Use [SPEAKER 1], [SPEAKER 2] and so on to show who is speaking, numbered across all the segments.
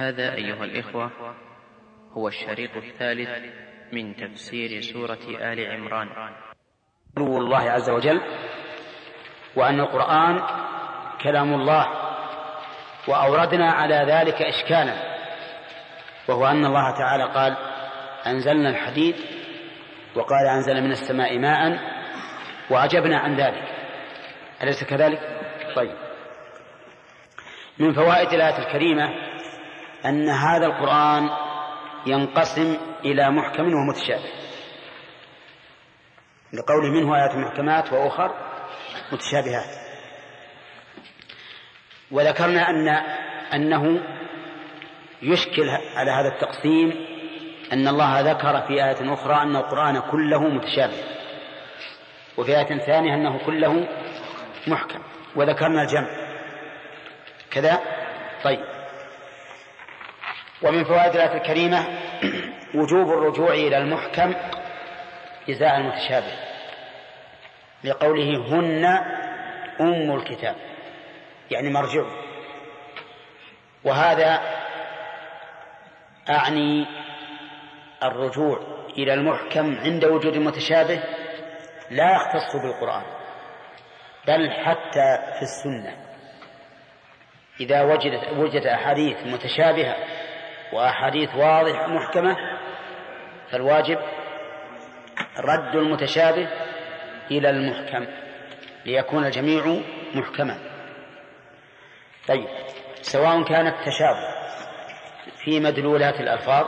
[SPEAKER 1] هذا أيها الإخوة هو الشريط الثالث من تفسير سورة آل عمران.
[SPEAKER 2] علو الله عز وجل وأن القرآن كلام الله وأوردنا على ذلك إشكالا وهو أن الله تعالى قال أنزلنا الحديد وقال أنزل من السماء ماء وأجبنا عن ذلك. أليس كذلك؟ طيب. من فوائد الآية الكريمة أن هذا القرآن ينقسم إلى محكم ومتشابه. لقوله منه آيات محكمات وأخر متشابهات. وذكرنا أن أنه يشكل على هذا التقسيم أن الله ذكر في آية أخرى أن القرآن كله متشابه. وفي آية ثانية أنه كله محكم. وذكرنا الجمع. كذا؟ طيب. ومن فوائد الآية الكريمة وجوب الرجوع إلى المحكم إزاء المتشابه لقوله هن أم الكتاب يعني مرجع. وهذا أعني الرجوع إلى المحكم عند وجود المتشابه لا يختص بالقرآن بل حتى في السنة. إذا وجدت وجد أحاديث متشابهة وأحاديث واضحة محكمة فالواجب رد المتشابه إلى المحكم ليكون الجميع محكما. طيب سواء كان التشابه في مدلولات الألفاظ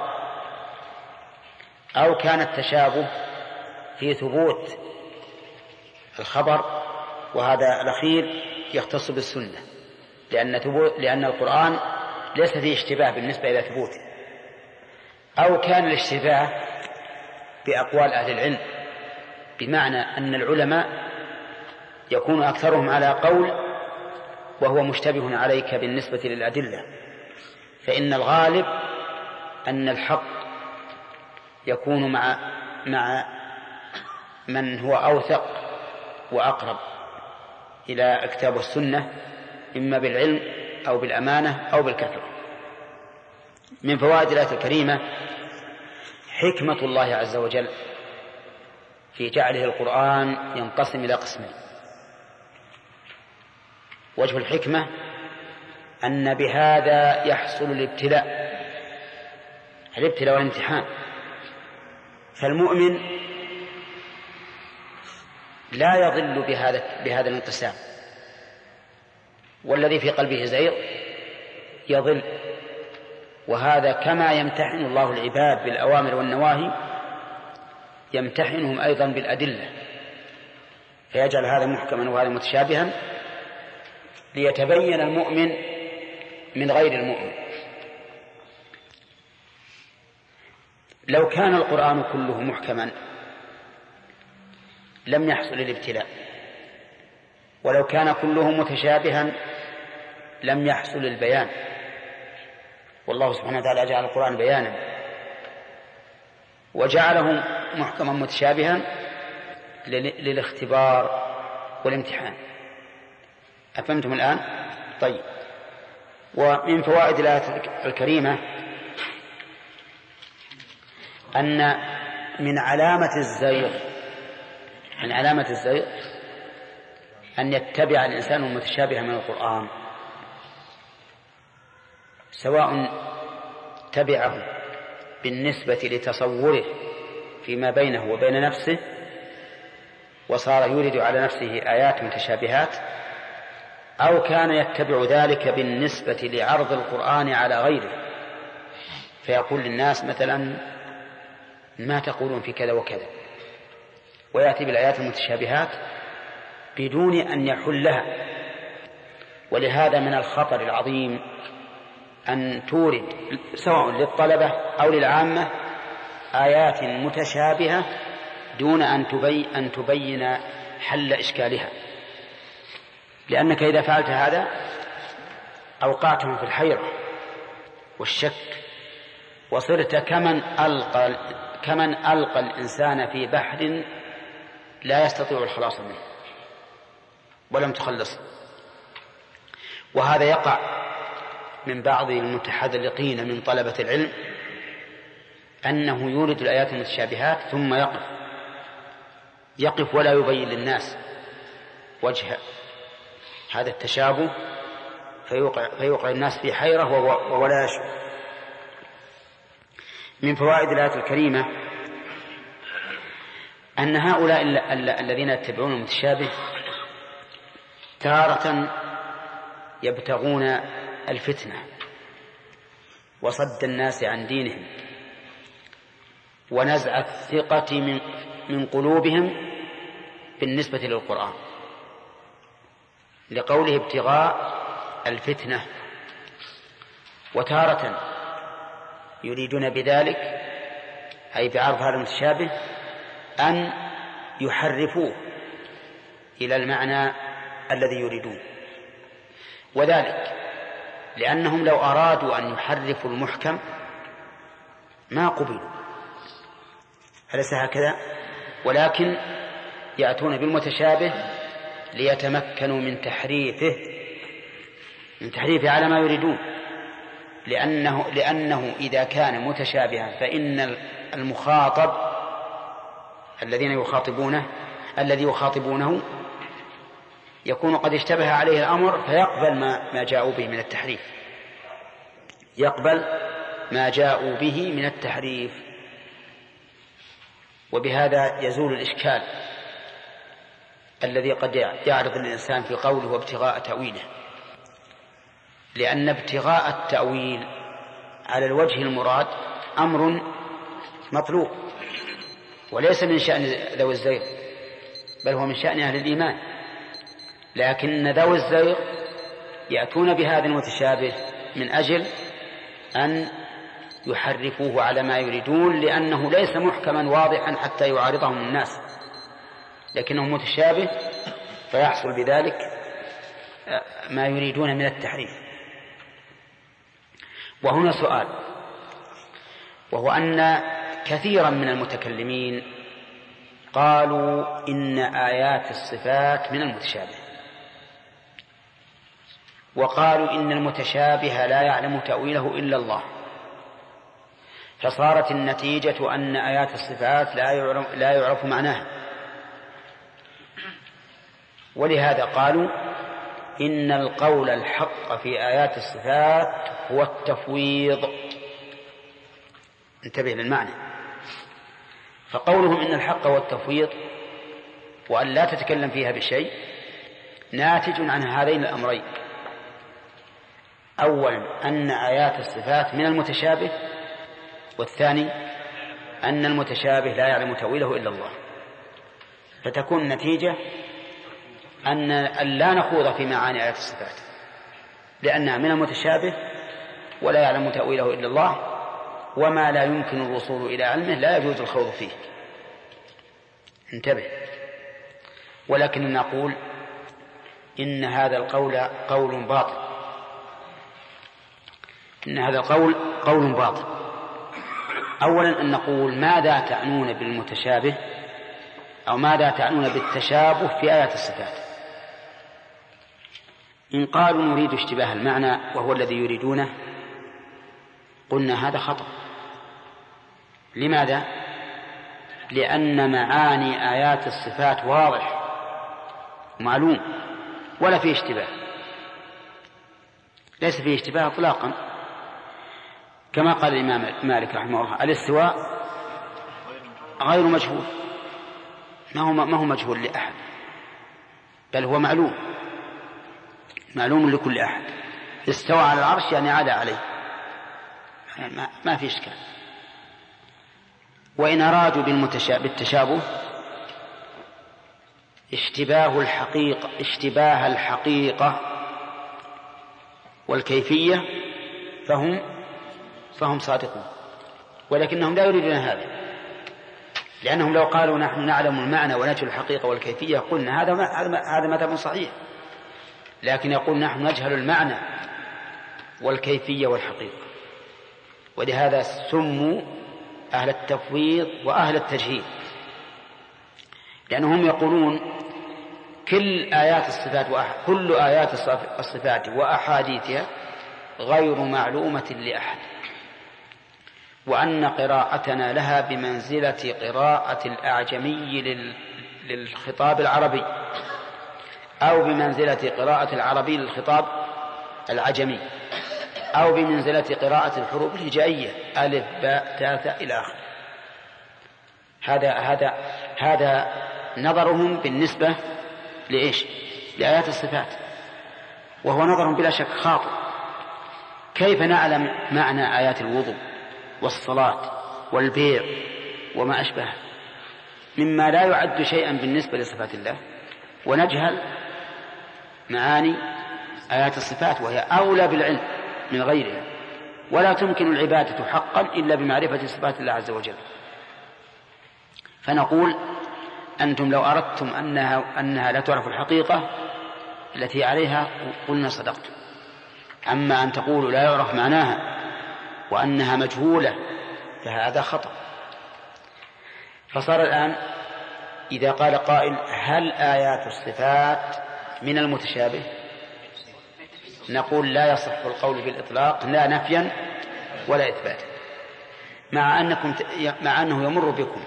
[SPEAKER 2] أو كان التشابه في ثبوت الخبر وهذا الأخير يختص بالسنة لأن لأن القرآن ليس فيه اشتباه بالنسبة إلى ثبوته. أو كان الاشتباه بأقوال أهل العلم بمعنى أن العلماء يكون أكثرهم على قول وهو مشتبه عليك بالنسبة للأدلة. فإن الغالب أن الحق يكون مع مع من هو أوثق وأقرب إلى كتاب السنة إما بالعلم أو بالأمانة أو بالكثرة من فوائد الآية الكريمة حكمة الله عز وجل في جعله القرآن ينقسم إلى قسمين. وجه الحكمة أن بهذا يحصل الابتلاء. الابتلاء والامتحان. فالمؤمن لا يضل بهذا بهذا الانقسام. والذي في قلبه زيغ يضل. وهذا كما يمتحن الله العباد بالأوامر والنواهي يمتحنهم أيضا بالأدلة. فيجعل هذا محكما وهذا متشابها ليتبين المؤمن من غير المؤمن. لو كان القرآن كله محكما لم يحصل الابتلاء. ولو كان كله متشابها لم يحصل البيان. والله سبحانه وتعالى جعل القرآن بيانا. وجعله محكما متشابها للاختبار والامتحان. أفهمتم الآن؟ طيب. ومن فوائد الآية الكريمة أن من علامة الزيغ من علامة الزيغ أن يتبع الإنسان المتشابه من القرآن سواء تبعه بالنسبة لتصوره فيما بينه وبين نفسه وصار يورد على نفسه آيات متشابهات أو كان يتبع ذلك بالنسبة لعرض القرآن على غيره. فيقول للناس مثلا ما تقولون في كذا وكذا؟ ويأتي بالآيات المتشابهات بدون أن يحلها. ولهذا من الخطر العظيم أن تورد سواء للطلبة أو للعامة آيات متشابهة دون أن تبين تبين حل إشكالها. لأنك إذا فعلت هذا أوقعتهم في الحيرة والشك وصرت كمن ألقى كمن ألقى الإنسان في بحر لا يستطيع الخلاص منه. ولم تخلص. وهذا يقع من بعض المتحذلقين من طلبة العلم أنه يورد الآيات المتشابهات ثم يقف. يقف ولا يبين للناس وجه هذا التشابه فيوقع, فيوقع الناس في حيرة ولا يشعر. من فوائد الآية الكريمة أن هؤلاء الذين يتبعون المتشابه تارة يبتغون الفتنة وصد الناس عن دينهم ونزع الثقة من من قلوبهم بالنسبة للقرآن لقوله ابتغاء الفتنة وتارة يريدون بذلك أي بعرض هذا المتشابه أن يحرفوه إلى المعنى الذي يريدون. وذلك لأنهم لو أرادوا أن يحرفوا المحكم ما قبلوا. أليس هكذا؟ ولكن يأتون بالمتشابه ليتمكنوا من تحريفه من تحريفه على ما يريدون. لأنه لأنه إذا كان متشابها فإن المخاطب الذين يخاطبونه الذي يخاطبونه يكون قد اشتبه عليه الأمر فيقبل ما ما جاءوا به من التحريف. يقبل ما جاءوا به من التحريف. وبهذا يزول الإشكال الذي قد يعرض الإنسان في قوله وابتغاء تأويله. لأن ابتغاء التأويل على الوجه المراد أمر مطلوب وليس من شأن ذوي الزيغ بل هو من شأن أهل الإيمان. لكن ذوي الزيغ يأتون بهذا المتشابه من أجل أن يحرفوه على ما يريدون لأنه ليس محكما واضحا حتى يعارضهم الناس. لكنه متشابه فيحصل بذلك ما يريدون من التحريف. وهنا سؤال وهو أن كثيرا من المتكلمين قالوا إن آيات الصفات من المتشابه. وقالوا إن المتشابه لا يعلم تأويله إلا الله. فصارت النتيجة أن آيات الصفات لا يعرف, لا يعرف معناها. ولهذا قالوا إن القول الحق في آيات الصفات هو التفويض. انتبه للمعنى. فقولهم إن الحق هو التفويض وأن لا تتكلم فيها بشيء ناتج عن هذين الأمرين. أولا أن آيات الصفات من المتشابه والثاني أن المتشابه لا يعلم تأويله إلا الله. فتكون النتيجة أن لا نخوض في معاني آيات الصفات لأنها من المتشابه ولا يعلم تأويله إلا الله وما لا يمكن الوصول إلى علمه لا يجوز الخوض فيه. انتبه. ولكن نقول إن هذا القول قول باطل. إن هذا القول قول باطل. أولا أن نقول ماذا تعنون بالمتشابه أو ماذا تعنون بالتشابه في آيات الصفات؟ إن قالوا نريد اشتباه المعنى وهو الذي يريدونه قلنا هذا خطأ. لماذا؟ لأن معاني آيات الصفات واضح معلوم ولا فيه اشتباه. ليس فيه اشتباه اطلاقا. كما قال الإمام مالك رحمه الله الاستواء غير مجهول. ما هو ما هو مجهول لأحد بل هو معلوم معلوم لكل أحد. استوى على العرش يعني عاد عليه. ما, ما في إشكال. وإن أرادوا بالتشابه اشتباه الحقيقة اشتباه الحقيقة والكيفية فهم فهم صادقون. ولكنهم لا يريدون هذا. لأنهم لو قالوا نحن نعلم المعنى ونجهل الحقيقة والكيفية قلنا هذا هذا مذهب صحيح. لكن يقول نحن نجهل المعنى والكيفية والحقيقة. ولهذا سموا أهل التفويض وأهل التجهيل. لأنهم يقولون كل آيات الصفات كل آيات الصفات وأحاديثها غير معلومة لأحد. وأن قراءتنا لها بمنزلة قراءة الأعجمي للخطاب العربي أو بمنزلة قراءة العربي للخطاب العجمي أو بمنزلة قراءة الحروف الهجائية ألف باء تاء إلى آخره. هذا هذا هذا نظرهم بالنسبة لإيش؟ لآيات الصفات وهو نظر بلا شك خاطئ. كيف نعلم معنى آيات الوضوء؟ والصلاة والبيع وما أشبه. مما لا يعد شيئا بالنسبة لصفات الله ونجهل معاني آيات الصفات وهي أولى بالعلم من غيرها. ولا تمكن العبادة حقا إلا بمعرفة صفات الله عز وجل. فنقول أنتم لو أردتم أنها أنها لا تعرف الحقيقة التي عليها قلنا صدقتم. أما أن تقولوا لا يعرف معناها وأنها مجهولة فهذا خطأ. فصار الآن إذا قال قائل هل آيات الصفات من المتشابه؟ نقول لا يصح القول بالإطلاق لا نفيا ولا إثباتا. مع أنكم مع أنه يمر بكم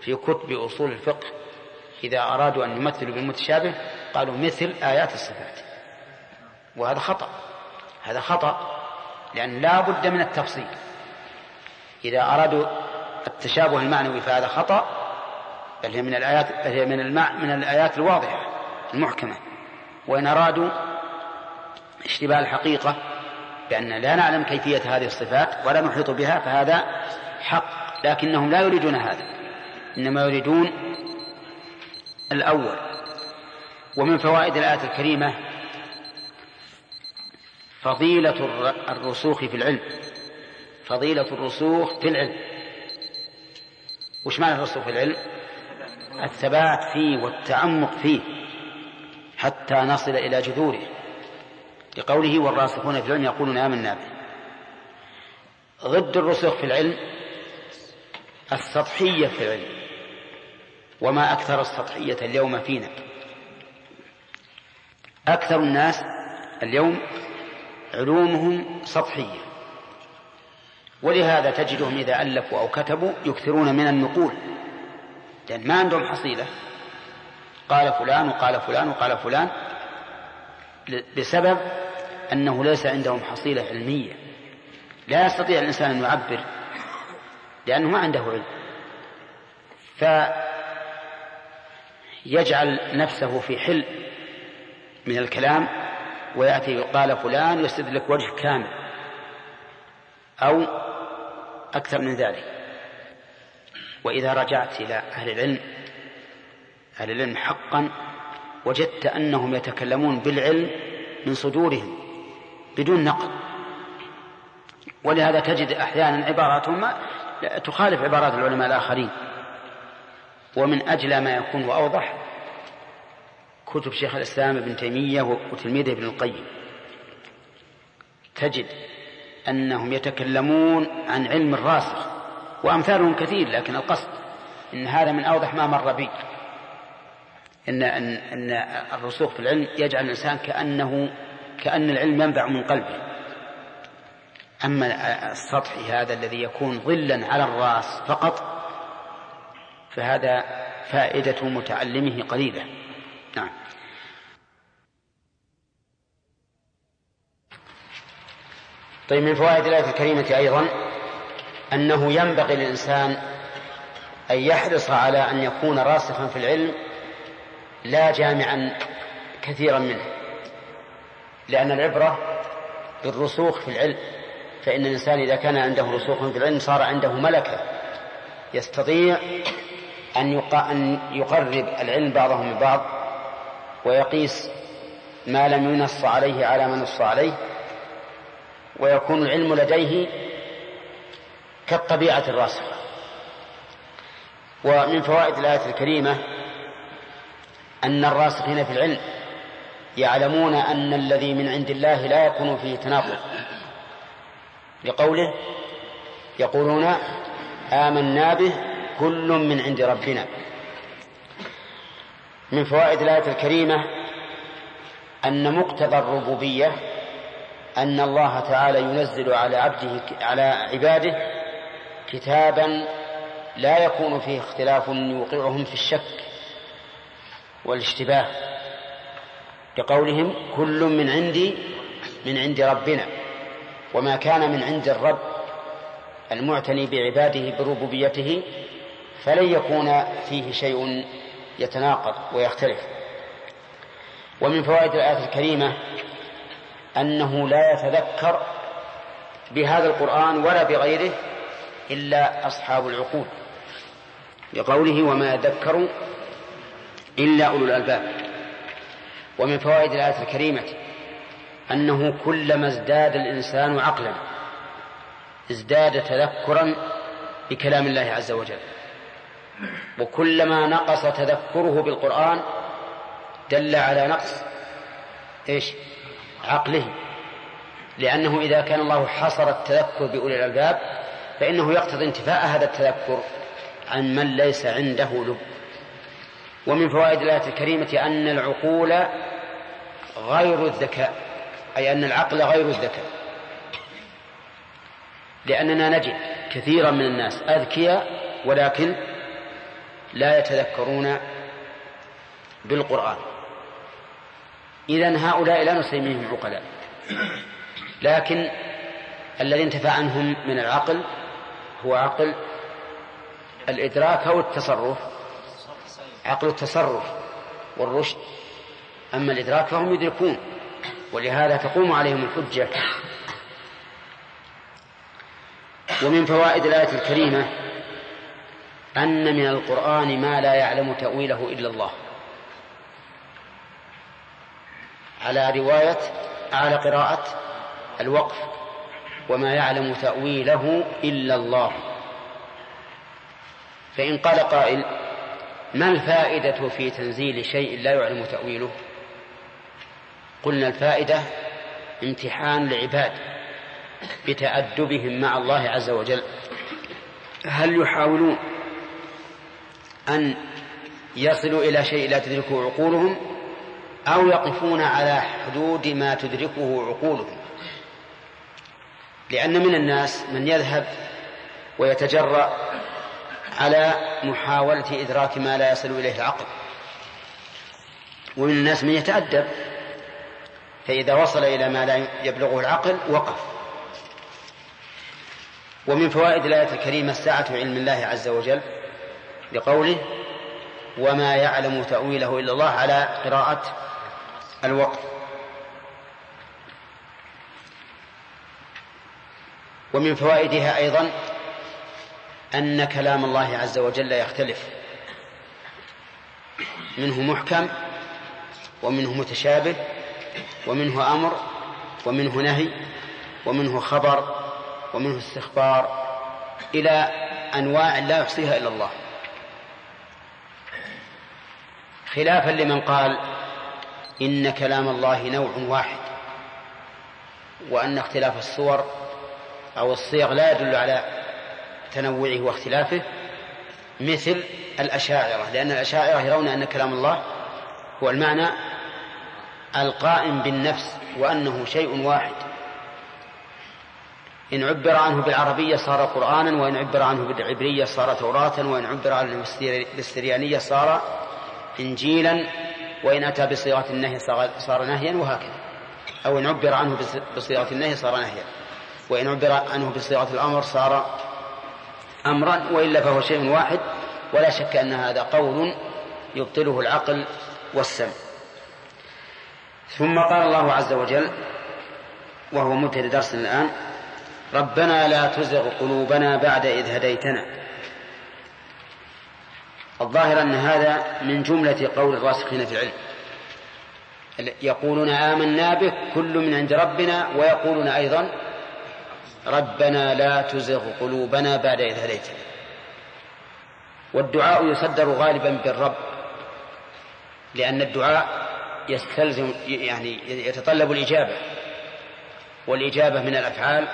[SPEAKER 2] في كتب أصول الفقه إذا أرادوا أن يمثلوا بالمتشابه قالوا مثل آيات الصفات. وهذا خطأ هذا خطأ. لأن لا بد من التفصيل. إذا أرادوا التشابه المعنوي فهذا خطأ بل هي من الآيات بل هي من المع من الآيات الواضحة المحكمة. وإن أرادوا اشتباه الحقيقة بأن لا نعلم كيفية هذه الصفات ولا نحيط بها فهذا حق لكنهم لا يريدون هذا. إنما يريدون الأول. ومن فوائد الآية الكريمة فضيلة الرسوخ في العلم. فضيلة الرسوخ في العلم. وش معنى الرسوخ في العلم؟ الثبات فيه والتعمق فيه حتى نصل إلى جذوره. لقوله والراسخون في العلم يقولون آمنا به. ضد الرسوخ في العلم السطحية في العلم. وما أكثر السطحية اليوم فينا. أكثر الناس اليوم علومهم سطحية. ولهذا تجدهم إذا ألفوا أو كتبوا يكثرون من النقول. لأن ما عندهم حصيلة. قال فلان وقال فلان وقال فلان بسبب أنه ليس عندهم حصيلة علمية. لا يستطيع الإنسان أن يعبر لأنه ما عنده علم. فيجعل نفسه في حل من الكلام ويأتي قال فلان يسد لك وجه كامل أو أكثر من ذلك. وإذا رجعت إلى أهل العلم أهل العلم حقا وجدت أنهم يتكلمون بالعلم من صدورهم بدون نقل. ولهذا تجد أحيانا عباراتهم تخالف عبارات العلماء الآخرين. ومن أجل ما يكون وأوضح كتب شيخ الإسلام ابن تيمية وتلميذه ابن القيم. تجد أنهم يتكلمون عن علم الراسخ وأمثالهم كثير لكن القصد أن هذا من أوضح ما مر بي. إن أن أن الرسوخ في العلم يجعل الإنسان كأنه كأن العلم ينبع من قلبه. أما السطحي هذا الذي يكون ظلا على الرأس فقط فهذا فائدة متعلمه قليلة. نعم. طيب من فوائد الآية الكريمة أيضا أنه ينبغي للإنسان أن يحرص على أن يكون راسخا في العلم لا جامعا كثيرا منه لأن العبرة بالرسوخ في العلم فإن الإنسان إذا كان عنده رسوخ في العلم صار عنده ملكة يستطيع أن يقرب العلم بعضه من بعض ويقيس ما لم ينص عليه على ما نص عليه. ويكون العلم لديه كالطبيعة الراسخة. ومن فوائد الآية الكريمة أن الراسخين في العلم يعلمون أن الذي من عند الله لا يكون فيه تناقض. لقوله يقولون آمنا به كل من عند ربنا. من فوائد الآية الكريمة أن مقتضى الربوبية أن الله تعالى ينزل على عبده على عباده كتابا لا يكون فيه اختلاف يوقعهم في الشك والاشتباه بقولهم كل من عندي من عند ربنا وما كان من عند الرب المعتني بعباده بربوبيته فلن يكون فيه شيء يتناقض ويختلف. ومن فوائد الآية الكريمة أنه لا يتذكر بهذا القرآن ولا بغيره إلا أصحاب العقول بقوله وما يذكر إلا أولو الألباب. ومن فوائد الآية الكريمة أنه كلما ازداد الإنسان عقلا ازداد تذكرا بكلام الله عز وجل. وكلما نقص تذكره بالقرآن دل على نقص إيش؟ عقله. لأنه إذا كان الله حصر التذكر بأولي الألباب فإنه يقتضي انتفاء هذا التذكر عن من ليس عنده لب. ومن فوائد الآية الكريمة أن العقول غير الذكاء أي أن العقل غير الذكاء. لأننا نجد كثيرا من الناس أذكياء ولكن لا يتذكرون بالقرآن. إذا هؤلاء لا نسميهم عقلاء لكن الذي انتفى عنهم من العقل هو عقل الإدراك أو التصرف. عقل التصرف والرشد. أما الإدراك فهم يدركون ولهذا تقوم عليهم الحجة. ومن فوائد الآية الكريمة أن من القرآن ما لا يعلم تأويله إلا الله. على رواية على قراءة الوقف وما يعلم تأويله إلا الله. فإن قال قائل ما الفائدة في تنزيل شيء لا يعلم تأويله؟ قلنا الفائدة امتحان العباد بتأدبهم مع الله عز وجل. هل يحاولون أن يصلوا إلى شيء لا تدركه عقولهم؟ أو يقفون على حدود ما تدركه عقولهم. لأن من الناس من يذهب ويتجرأ على محاولة إدراك ما لا يصل إليه العقل. ومن الناس من يتأدب فإذا وصل إلى ما لا يبلغه العقل وقف. ومن فوائد الآية الكريمة سعة علم الله عز وجل بقوله وما يعلم تأويله إلا الله على قراءة الوقف ومن فوائدها أيضا أن كلام الله عز وجل يختلف. منه محكم ومنه متشابه ومنه أمر ومنه نهي ومنه خبر ومنه استخبار إلى أنواع لا يحصيها إلا الله. خلافا لمن قال إن كلام الله نوع واحد وأن اختلاف الصور أو الصيغ لا يدل على تنوعه واختلافه مثل الأشاعرة لأن الأشاعرة يرون أن كلام الله هو المعنى القائم بالنفس وأنه شيء واحد. إن عبر عنه بالعربية صار قرآنا وإن عبر عنه بالعبرية صار توراة وإن عبر عنه بالسريانية صار إنجيلا وإن أتى بصيغة النهي صار نهيا وهكذا. أو إن عبر عنه بصيغة النهي صار نهيا. وإن عبر عنه بصيغة الأمر صار أمرا وإلا فهو شيء واحد. ولا شك أن هذا قول يبطله العقل والسمع. ثم قال الله عز وجل وهو منتهي درسنا الآن ربنا لا تزغ قلوبنا بعد إذ هديتنا. الظاهر أن هذا من جملة قول الراسخين في العلم. يقولون آمنا به كل من عند ربنا ويقولون أيضا ربنا لا تزغ قلوبنا بعد إذ هديتنا. والدعاء يصدر غالبا بالرب لأن الدعاء يستلزم يعني يتطلب الإجابة والإجابة من الأفعال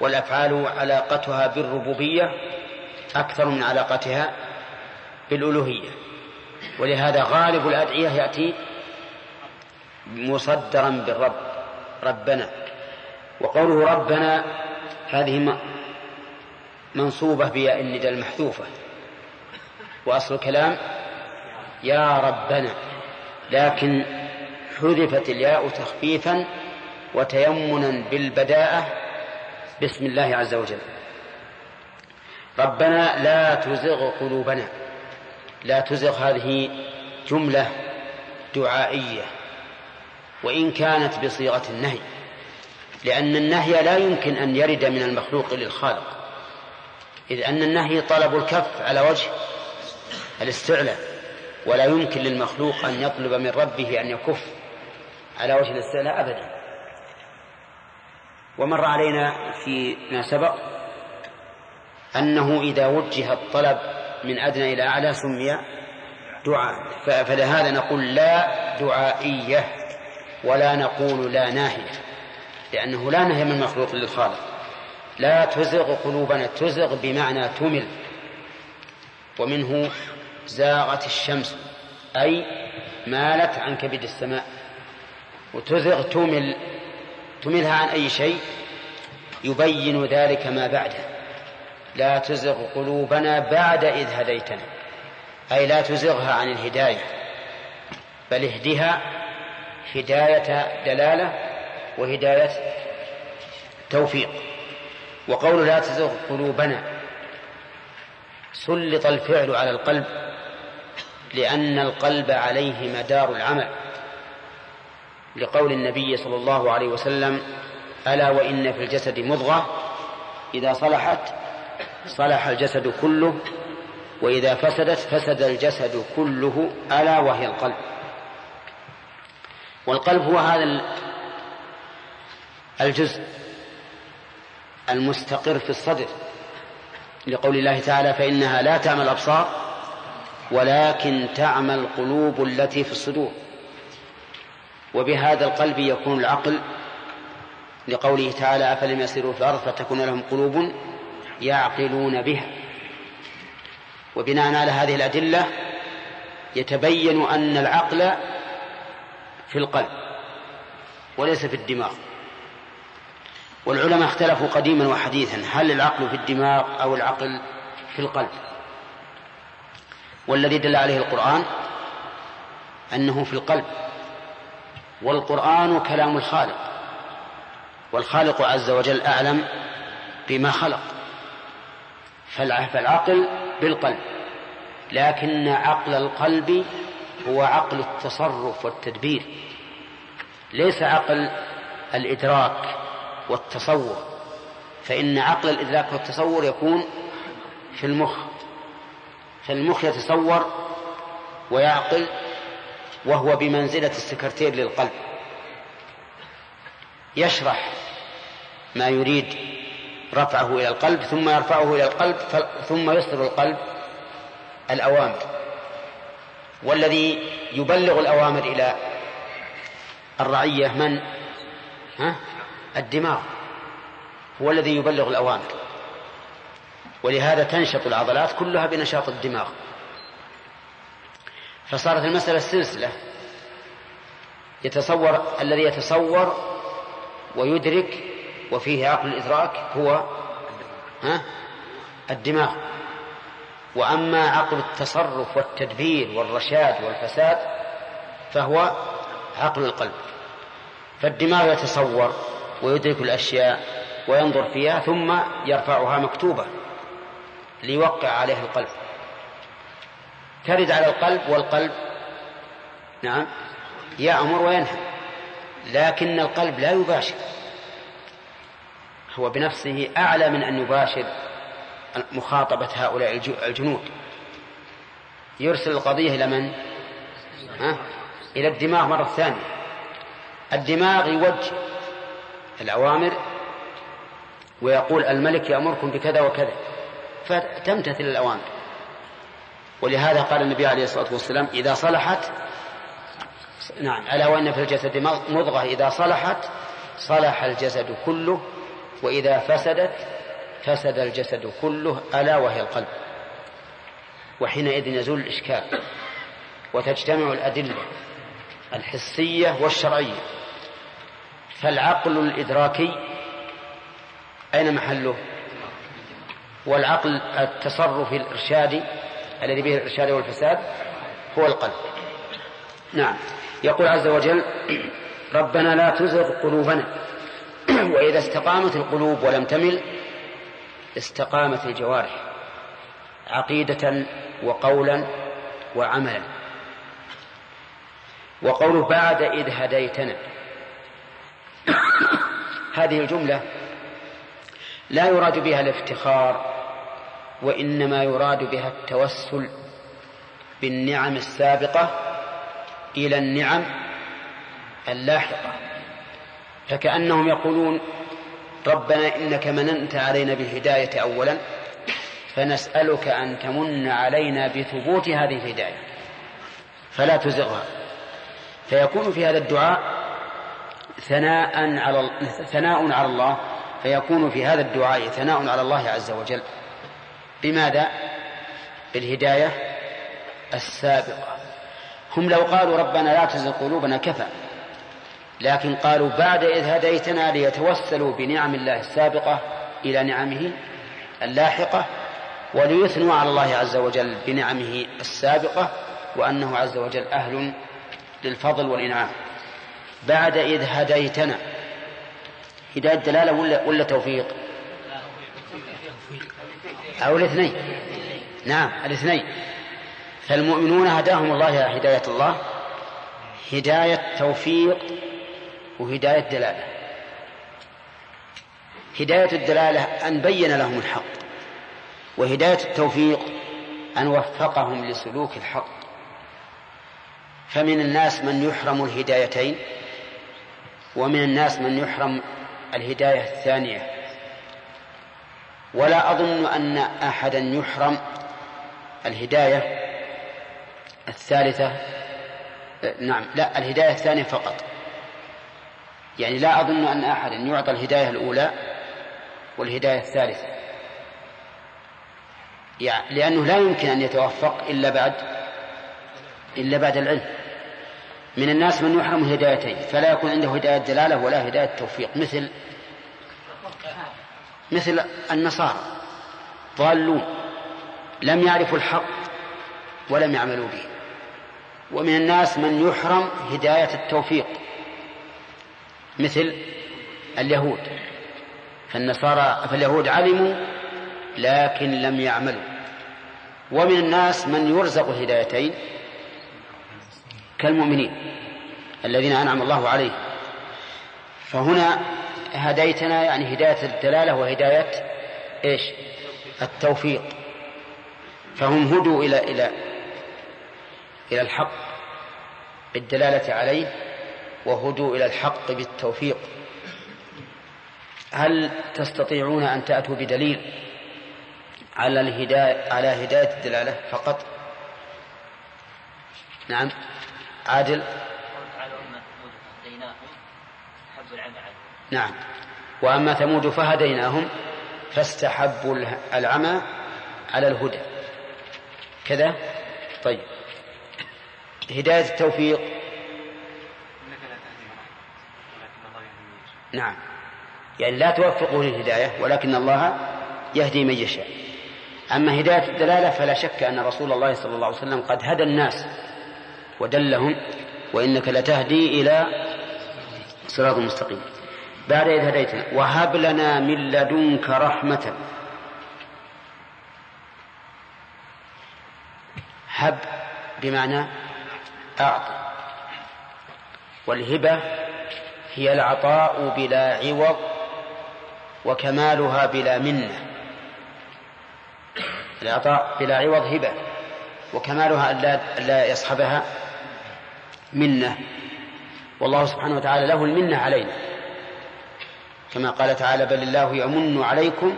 [SPEAKER 2] والأفعال علاقتها بالربوبية أكثر من علاقتها بالألوهية. ولهذا غالب الأدعية يأتي مصدرا بالرب ربنا. وقوله ربنا هذه منصوبة بياء الندى المحذوفة. وأصل الكلام يا ربنا لكن حذفت الياء تخفيفا وتيمنا بالبداءة بسم الله عز وجل. ربنا لا تزغ قلوبنا. لا تزغ هذه جملة دعائية وإن كانت بصيغة النهي لأن النهي لا يمكن أن يرد من المخلوق للخالق. إذ أن النهي طلب الكف على وجه الاستعلاء ولا يمكن للمخلوق أن يطلب من ربه أن يكف على وجه الاستعلاء أبدا. ومر علينا فيما سبق أنه إذا وجه الطلب من أدنى إلى أعلى سمي دعاء. فلهذا نقول لا دعائية ولا نقول لا ناهية لأنه لا نهي من مخلوق للخالق. لا تزغ قلوبنا تزغ بمعنى تمل. ومنه زاغت الشمس أي مالت عن كبد السماء. وتزغ تمل تملها عن أي شيء يبين ذلك ما بعده. لا تزغ قلوبنا بعد إذ هديتنا. أي لا تزغها عن الهداية بل اهدها هداية دلالة وهداية توفيق. وقول لا تزغ قلوبنا سلط الفعل على القلب لأن القلب عليه مدار العمل. لقول النبي صلى الله عليه وسلم ألا وإن في الجسد مضغة إذا صلحت صلح الجسد كله وإذا فسدت فسد الجسد كله ألا وهي القلب. والقلب هو هذا الجزء المستقر في الصدر. لقول الله تعالى فإنها لا تعمى الأبصار ولكن تعمى القلوب التي في الصدور. وبهذا القلب يكون العقل. لقوله تعالى أفلم يسيروا في الأرض فتكون لهم قلوب يعقلون بها. وبناء على هذه الأدلة يتبين أن العقل في القلب وليس في الدماغ. والعلماء اختلفوا قديما وحديثا هل العقل في الدماغ أو العقل في القلب؟ والذي دل عليه القرآن أنه في القلب. والقرآن كلام الخالق والخالق عز وجل أعلم بما خلق. فالعقل بالقلب. لكن عقل القلب هو عقل التصرف والتدبير. ليس عقل الإدراك والتصور. فإن عقل الإدراك والتصور يكون في المخ. فالمخ يتصور ويعقل وهو بمنزلة السكرتير للقلب. يشرح ما يريد رفعه إلى القلب ثم يرفعه إلى القلب ثم يصدر القلب الأوامر. والذي يبلغ الأوامر إلى الرعية من؟ ها؟ الدماغ. هو الذي يبلغ الأوامر. ولهذا تنشط العضلات كلها بنشاط الدماغ. فصارت المسألة سلسلة. يتصور الذي يتصور ويدرك وفيه عقل الإدراك هو ها؟ الدماغ. وأما عقل التصرف والتدبير والرشاد والفساد فهو عقل القلب. فالدماغ يتصور ويدرك الأشياء وينظر فيها ثم يرفعها مكتوبة ليوقع عليها القلب. ترد على القلب والقلب نعم يأمر وينهى لكن القلب لا يباشر. هو بنفسه أعلى من أن يباشر مخاطبة هؤلاء الجنود يرسل القضية إلى من؟ ها؟ إلى الدماغ مرة ثانية الدماغ يوجه الأوامر ويقول الملك يأمركم بكذا وكذا فتمتثل الأوامر ولهذا قال النبي عليه الصلاة والسلام إذا صلحت نعم ألا وأن في الجسد مضغة إذا صلحت صلح الجسد كله وإذا فسدت فسد الجسد كله ألا وهي القلب. وحينئذ يزول الإشكال وتجتمع الأدلة الحسية والشرعية. فالعقل الإدراكي أين محله؟ والعقل التصرفي الإرشادي الذي به الإرشاد والفساد هو القلب. نعم. يقول عز وجل ربنا لا تزغ قلوبنا وإذا استقامت القلوب ولم تمل استقامت الجوارح عقيدة وقولا وعملا. وقوله بعد إذ هديتنا. هذه الجملة لا يراد بها الافتخار وإنما يراد بها التوسل بالنعم السابقة إلى النعم اللاحقة. فكأنهم يقولون ربنا إنك مننت علينا بالهداية أولا فنسألك أن تمن علينا بثبوت هذه الهداية فلا تزغها. فيكون في هذا الدعاء ثناء على ثناء على الله فيكون في هذا الدعاء ثناء على الله عز وجل. بماذا؟ بالهداية السابقة. هم لو قالوا ربنا لا تزغ قلوبنا كفى لكن قالوا بعد إذ هديتنا ليتوسلوا بنعم الله السابقة إلى نعمه اللاحقة وليثنوا على الله عز وجل بنعمه السابقة وأنه عز وجل أهل للفضل والإنعام. بعد إذ هديتنا. هداية دلالة ولا, ولا توفيق؟ أو الاثنين. نعم الاثنين. فالمؤمنون هداهم الله هداية الله. هداية توفيق وهداية دلالة. هداية الدلالة أن بين لهم الحق وهداية التوفيق أن وفقهم لسلوك الحق. فمن الناس من يحرم الهدايتين ومن الناس من يحرم الهداية الثانية. ولا أظن أن أحدا يحرم الهداية الثالثة نعم لا الهداية الثانية فقط. يعني لا أظن أن أحدا يعطى الهداية الأولى والهداية الثالثة. يعني لأنه لا يمكن أن يتوفق إلا بعد إلا بعد العلم. من الناس من يحرم الهدايتين فلا يكون عنده هداية دلالة ولا هداية توفيق مثل مثل النصارى. ضالون لم يعرفوا الحق ولم يعملوا به. ومن الناس من يحرم هداية التوفيق. مثل اليهود. فالنصارى فاليهود علموا لكن لم يعملوا. ومن الناس من يرزق الهدايتين كالمؤمنين الذين أنعم الله عليهم. فهنا هديتنا يعني هداية الدلالة وهداية إيش؟ التوفيق. فهم هدوا إلى إلى إلى الحق بالدلالة عليه وهدوا إلى الحق بالتوفيق. هل تستطيعون أن تأتوا بدليل على الهداية على هداية الدلالة فقط؟ نعم. عادل؟ نعم. وأما ثمود فهديناهم فاستحبوا العمى على الهدى. كذا؟ طيب. هداية التوفيق نعم. يعني لا توفقه للهداية ولكن الله يهدي من يشاء. أما هداية الدلالة فلا شك أن رسول الله صلى الله عليه وسلم قد هدى الناس ودلهم وإنك لتهدي إلى صراط مستقيم. بعد إذ هديتنا وهب لنا من لدنك رحمة. هب بمعنى أعطي والهبة هي العطاء بلا عوض وكمالها بلا منة. العطاء بلا عوض هبة وكمالها ألا, ألا يصحبها منة. والله سبحانه وتعالى له المنة علينا. كما قال تعالى بل الله يمن عليكم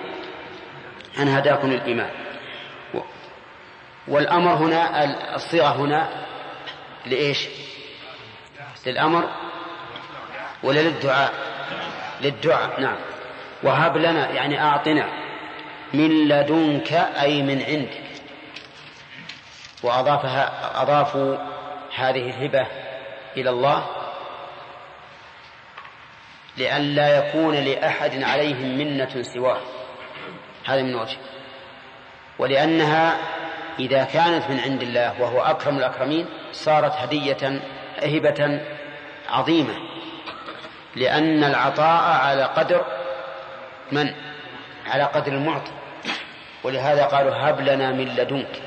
[SPEAKER 2] أن هداكم للإيمان. والأمر هنا الصيغة هنا لإيش؟ للأمر ولا للدعاء؟ للدعاء نعم. وهب لنا يعني أعطنا من لدنك أي من عندك. وأضافها أضافوا هذه الهبة إلى الله لئلا يكون لأحد عليهم منة سواه. هذا من وجه. ولأنها إذا كانت من عند الله وهو أكرم الأكرمين صارت هدية هبة عظيمة. لأن العطاء على قدر من؟ على قدر المعطي. ولهذا قالوا هب لنا من لدنك.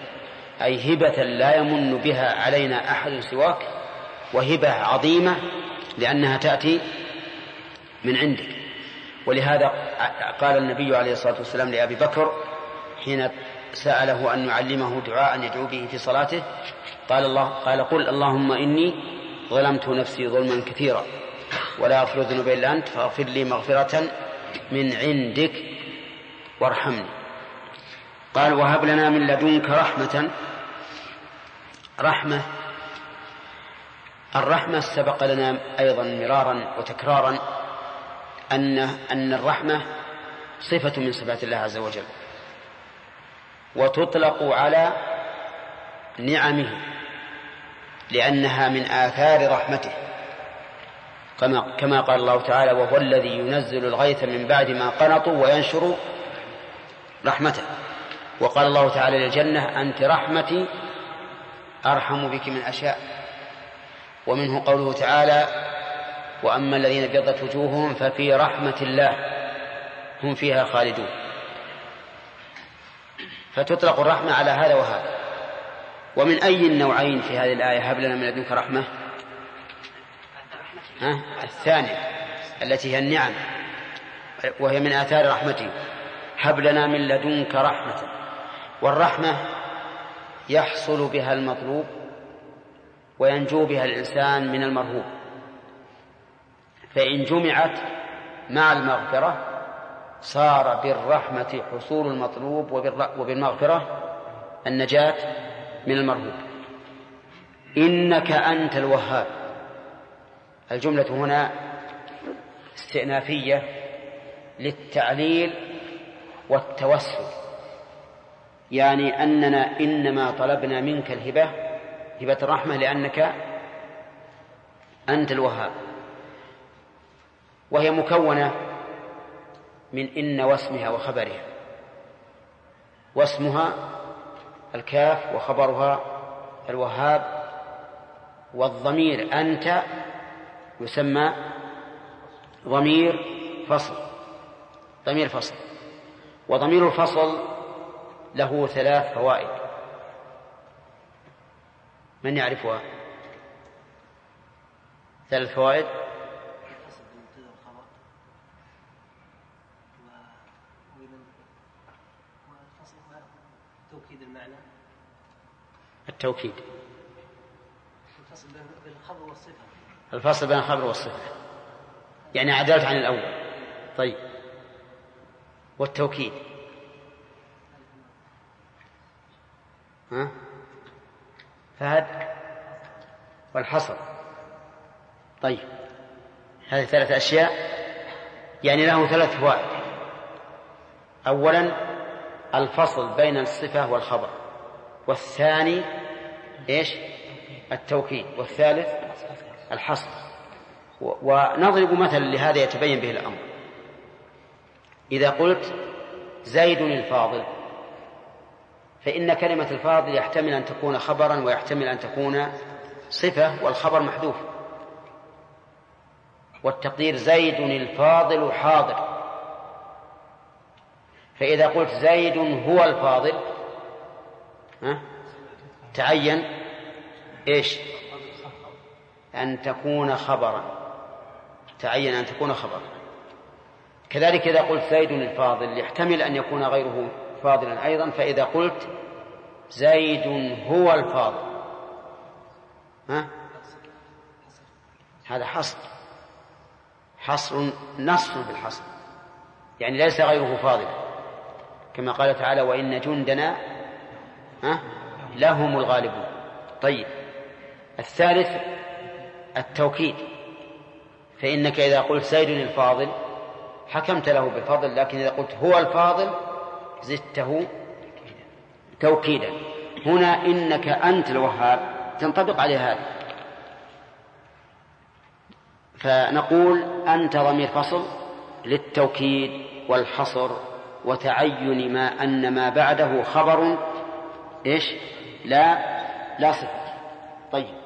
[SPEAKER 2] أي هبة لا يمن بها علينا أحد سواك وهبة عظيمة لأنها تأتي من عندك. ولهذا قال النبي عليه الصلاة والسلام لأبي بكر حين سأله أن يعلمه دعاء يدعو به في صلاته قال الله قال قل اللهم إني ظلمت نفسي ظلما كثيرا. ولا أغفر الذنوب إلا أنت فاغفر لي مغفرة من عندك وارحمني. قال وهب لنا من لدنك رحمة رحمة الرحمة سبق لنا أيضا مرارا وتكرارا أن أن الرحمة صفة من صفات الله عز وجل وتطلق على نعمه لأنها من آثار رحمته. كما كما قال الله تعالى وهو الذي ينزل الغيث من بعد ما قنطوا وينشر رحمته. وقال الله تعالى للجنة أنت رحمتي أرحم بك من أشاء. ومنه قوله تعالى وأما الذين ابيضت وجوههم ففي رحمة الله هم فيها خالدون. فتطلق الرحمة على هذا وهذا. ومن أي النوعين في هذه الآية؟ هب لنا من لدنك رحمة. ها؟ الثانية التي هي النعم وهي من آثار رحمته. هب لنا من لدنك رحمة والرحمة يحصل بها المطلوب وينجو بها الإنسان من المرهوب. فإن جمعت مع المغفرة صار بالرحمة حصول المطلوب وبالمغفرة النجاة من المرهوب. إنك أنت الوهاب. الجملة هنا استئنافية للتعليل والتوسل. يعني أننا إنما طلبنا منك الهبة هبة الرحمة لأنك أنت الوهاب. وهي مكونة من إن واسمها وخبرها. واسمها الكاف وخبرها الوهاب والضمير أنت يسمى ضمير فصل ضمير فصل. وضمير الفصل له ثلاث فوائد. من يعرفها؟ ثلاث فوائد. التوكيد الفصل بين الخبر والصفة الفصل بين الخبر والصفة. يعني عدلت عن الأول. طيب. والتوكيد. ها؟ فهد والحصر. طيب. هذه ثلاث أشياء. يعني له ثلاث فوائد. أولا الفصل بين الصفة والخبر. والثاني إيش؟ التوكيد. والثالث الحصر. ونضرب مثلا لهذا يتبين به الأمر. إذا قلت زيد الفاضل فإن كلمة الفاضل يحتمل أن تكون خبرا ويحتمل أن تكون صفة والخبر محذوف. والتقدير زيد الفاضل حاضر. فإذا قلت زيد هو الفاضل ها تعين إيش؟ أن تكون خبرا. تعين أن تكون خبرا. كذلك إذا قلت زيد الفاضل يحتمل أن يكون غيره فاضلا أيضا. فإذا قلت زيد هو الفاضل. ها؟ هذا حصر. حصر نص بالحصر. يعني ليس غيره فاضلا. كما قال تعالى وإن جندنا ها؟ لهم الغالبون. طيب. الثالث التوكيد. فإنك إذا قلت زيد الفاضل حكمت له بالفضل لكن إذا قلت هو الفاضل زدته توكيدا. هنا إنك أنت الوهاب تنطبق عليه هذا. فنقول أنت ضمير فصل للتوكيد والحصر وتعين ما أن ما بعده خبر. إيش؟ لا لا صفة. طيب.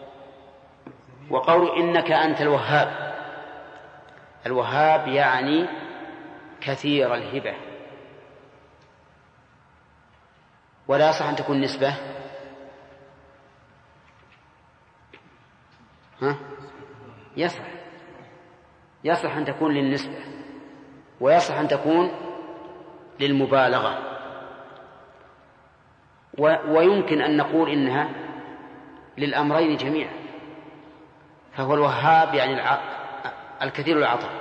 [SPEAKER 2] وقول إنك أنت الوهاب. الوهاب يعني كثير الهبة. ولا يصح أن تكون نسبة؟ ها؟ يصح. يصح أن تكون للنسبة. ويصح أن تكون للمبالغة. ويمكن أن نقول إنها للأمرين جميعا. فهو الوهاب يعني الكثير العطاء.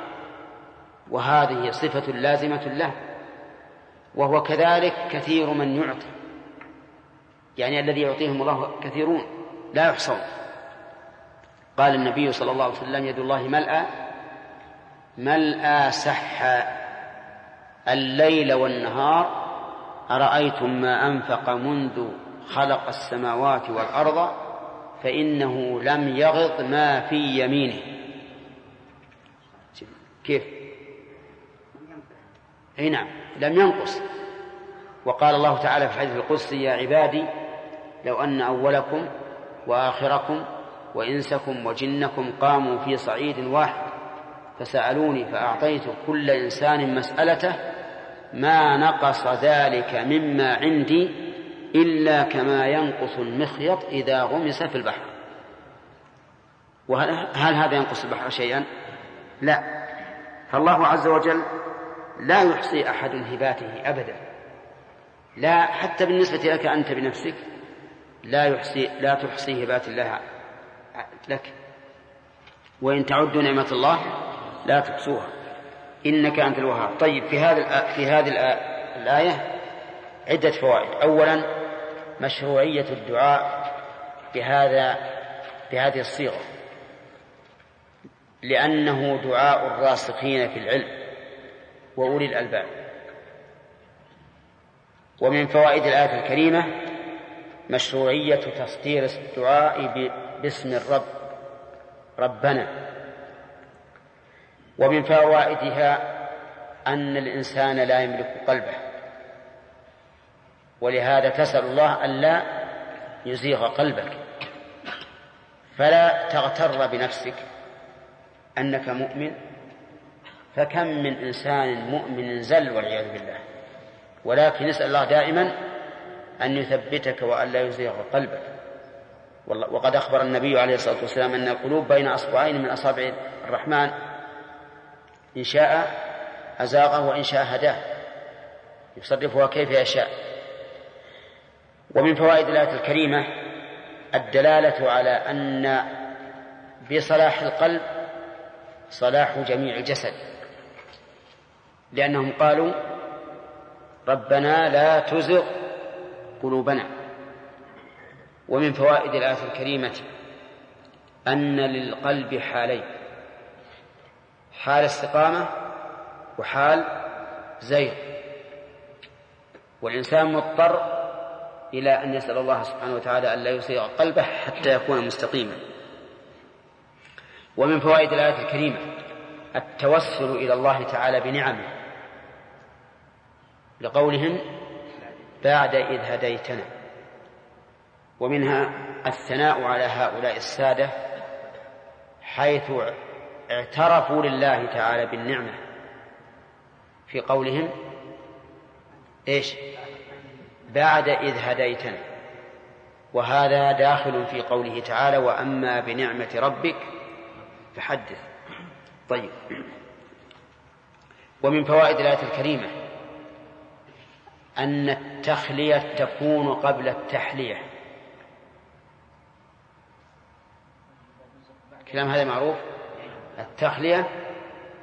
[SPEAKER 2] وهذه صفة لازمة له. وهو كذلك كثير من يعطي. يعني الذي يعطيهم الله كثيرون لا يحصون. قال النبي صلى الله عليه وسلم يد الله ملأى ملأى سح الليل والنهار. أرأيتم ما أنفق منذ خلق السماوات والأرض؟ فإنه لم يغض ما في يمينه. كيف؟ أي نعم لم ينقص. وقال الله تعالى في الحديث القدسي يا عبادي لو أن أولكم وآخركم وإنسكم وجنكم قاموا في صعيد واحد فسألوني فأعطيت كل إنسان مسألته ما نقص ذلك مما عندي إلا كما ينقص المخيط إذا غمس في البحر. وهل هل هذا ينقص البحر شيئا؟ لا. فالله عز وجل لا يحصي أحد هباته أبدا. لا حتى بالنسبة لك أنت بنفسك لا يحصي لا تحصي هبات الله لك. وإن تعدوا نعمة الله لا تحصوها. إنك أنت الوهاب. طيب في هذا في هذه الآية عدة فوائد. أولا مشروعية الدعاء بهذا بهذه الصيغة. لأنه دعاء الراسخين في العلم وأولي الألباب. ومن فوائد الآية الكريمة مشروعية تصدير الدعاء باسم الرب ربنا. ومن فوائدها أن الإنسان لا يملك قلبه. ولهذا تسأل الله ألا يزيغ قلبك. فلا تغتر بنفسك أنك مؤمن. فكم من إنسان مؤمن زل والعياذ بالله. ولكن نسأل الله دائما أن يثبتك وألا يزيغ قلبك. وقد أخبر النبي عليه الصلاة والسلام أن القلوب بين أصبعين من أصابع الرحمن. إن شاء أزاغه وإن شاء هداه. يصرفها كيف يشاء. ومن فوائد الآية الكريمة الدلالة على أن بصلاح القلب صلاح جميع الجسد لأنهم قالوا ربنا لا تزغ قلوبنا. ومن فوائد الآية الكريمة أن للقلب حالين حال استقامة وحال زيغ والإنسان مضطر إلى أن يسأل الله سبحانه وتعالى أن لا يصيغ قلبه حتى يكون مستقيما. ومن فوائد الآية الكريمة التوسل إلى الله تعالى بنعمه. لقولهم بعد إذ هديتنا. ومنها الثناء على هؤلاء السادة حيث اعترفوا لله تعالى بالنعمة. في قولهم إيش؟ بعد إذ هديتنا وهذا داخل في قوله تعالى وأما بنعمة ربك فحدث. طيب. ومن فوائد الآية الكريمة أن التخلية تكون قبل التحلية. كلام هذا معروف؟ التخلية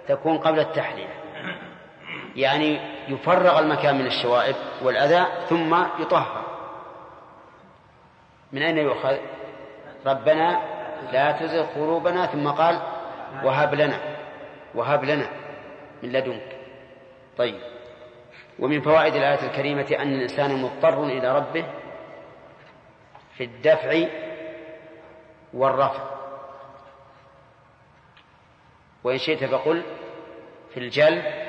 [SPEAKER 2] تكون قبل التحلية. يعني يفرغ المكان من الشوائب والأذى ثم يطهر. من أين يؤخذ؟ ربنا لا تزغ قلوبنا ثم قال وهب لنا وهب لنا من لدنك. طيب. ومن فوائد الآية الكريمة أن الإنسان مضطر إلى ربه في الدفع والرفع. وإن شئت فقل في الجلب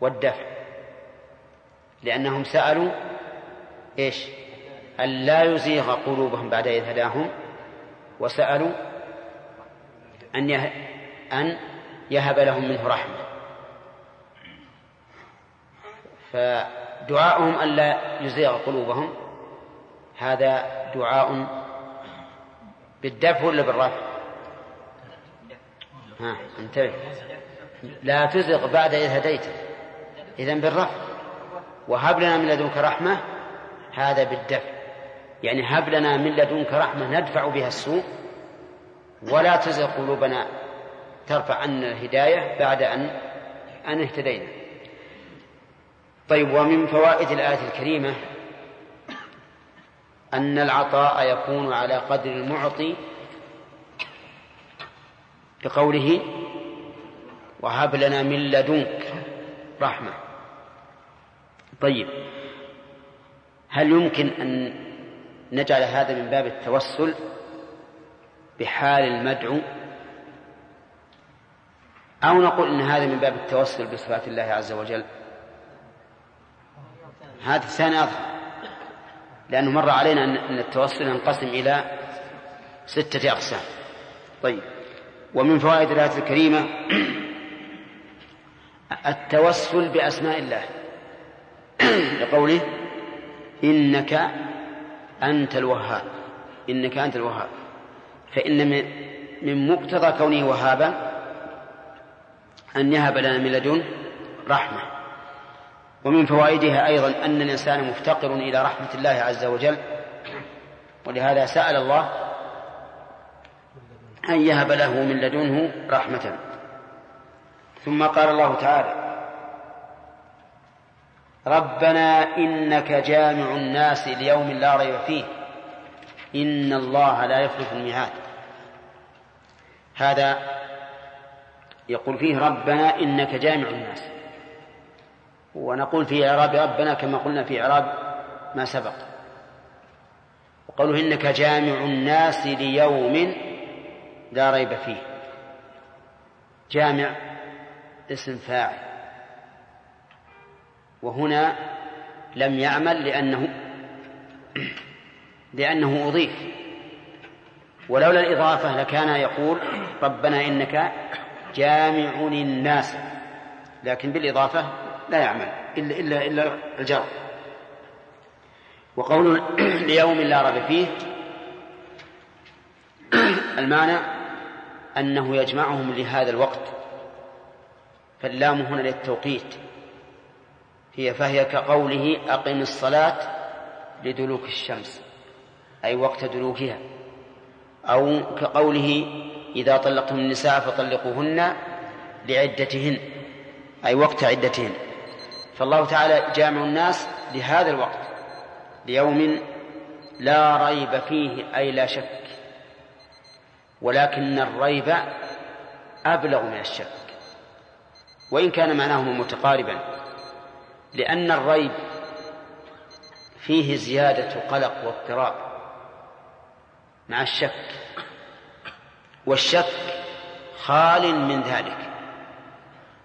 [SPEAKER 2] والدفع. لأنهم سألوا إيش؟ أن لا يزيغ قلوبهم بعد إذ هداهم وسألوا أن أن يهب لهم منه رحمة. فدعاؤهم أن لا يزيغ قلوبهم هذا دعاء بالدفع ولا بالرفع؟ ها انتبه. لا تزغ بعد إذ هديت إذا بالرفع وهب لنا من لدنك رحمة هذا بالدفع. يعني هب لنا من لدنك رحمة ندفع بها السوء. ولا تزغ قلوبنا ترفع عنا الهداية بعد أن أن اهتدينا. طيب ومن فوائد الآية الكريمة أن العطاء يكون على قدر المعطي بقوله وهب لنا من لدنك رحمة. طيب. هل يمكن أن نجعل هذا من باب التوسل بحال المدعو؟ أو نقول إن هذا من باب التوسل بصفات الله عز وجل؟ هذا الثاني أظهر لأنه مر علينا أن التوسل ينقسم إلى ستة أقسام. طيب. ومن فوائد الآية الكريمة التوسل بأسماء الله. لقوله إنك أنت الوهاب إنك أنت الوهاب. فإن من مقتضى كونه وهابا أن يهب لنا من لدن رحمة. ومن فوائدها أيضا أن الإنسان مفتقر إلى رحمة الله عز وجل. ولهذا سأل الله أن يهب له من لدنه رحمة. ثم قال الله تعالى ربنا إنك جامع الناس ليوم لا ريب فيه. إن الله لا يخلف الميعاد. هذا يقول فيه ربنا إنك جامع الناس. ونقول في إعراب ربنا كما قلنا في إعراب ما سبق. وقوله إنك جامع الناس ليوم لا ريب فيه. جامع اسم فاعل. وهنا لم يعمل لأنه لأنه أضيف. ولولا الإضافة لكان يقول ربنا إنك جامع للناس. لكن بالإضافة لا يعمل إلا إلا إلا الجر وقول ليوم لا ريب فيه المعنى أنه يجمعهم لهذا الوقت. فاللام هنا للتوقيت. هي فهي كقوله أقم الصلاة لدلوك الشمس أي وقت دلوكها. أو كقوله إذا طلقتم النساء فطلقوهن لعدتهن أي وقت عدتهن. فالله تعالى جامع الناس لهذا الوقت ليوم لا ريب فيه أي لا شك. ولكن الريب أبلغ من الشك. وإن كان معناهما متقاربا لأن الريب فيه زيادة قلق واضطراب مع الشك والشك خال من ذلك.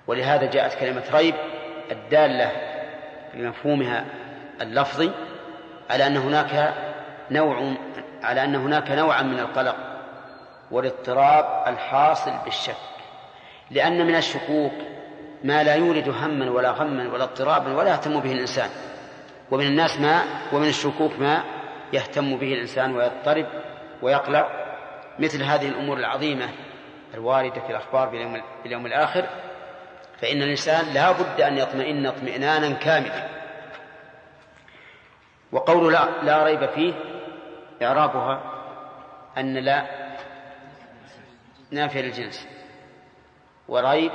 [SPEAKER 2] ولهذا جاءت كلمة ريب الدالة بمفهومها اللفظي على أن هناك نوع على أن هناك نوعا من القلق والاضطراب الحاصل بالشك لأن من الشكوك ما لا يولد هما ولا غما ولا اضطرابا ولا يهتم به الإنسان. ومن الناس ما ومن الشكوك ما يهتم به الإنسان ويضطرب ويقلق مثل هذه الأمور العظيمة الواردة في الأخبار باليوم, باليوم الآخر فإن الإنسان لا بد أن يطمئن اطمئنانا كاملا. وقول لا, لا ريب فيه إعرابها أن لا نافية للجنس. وريب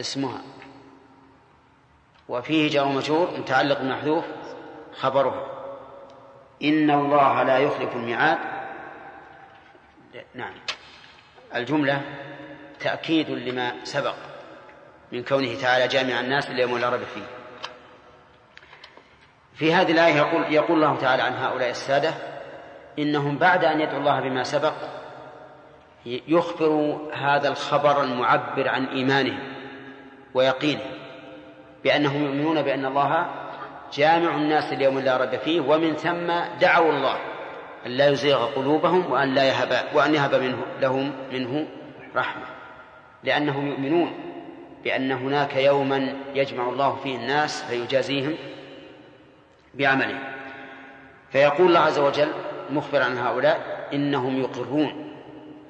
[SPEAKER 2] اسمها. وفيه جار مجرور متعلق بمحذوف خبرها إن الله لا يخلف الميعاد. نعم. الجملة تأكيد لما سبق من كونه تعالى جامع الناس ليوم لا ريب فيه. في هذه الآية يقول, يقول الله تعالى عن هؤلاء السادة إنهم بعد أن يدعوا الله بما سبق يخبر هذا الخبر المعبر عن إيمانهم. ويقينهم بأنهم يؤمنون بأن الله جامع الناس اليوم لا ريب فيه ومن ثم دعوا الله أن لا يزيغ قلوبهم وأن لا يهب وأن يهب منه لهم منه رحمة لأنهم يؤمنون بأن هناك يوما يجمع الله فيه الناس فيجازيهم بعملهم فيقول الله عز وجل مخبرا عن هؤلاء إنهم يقرون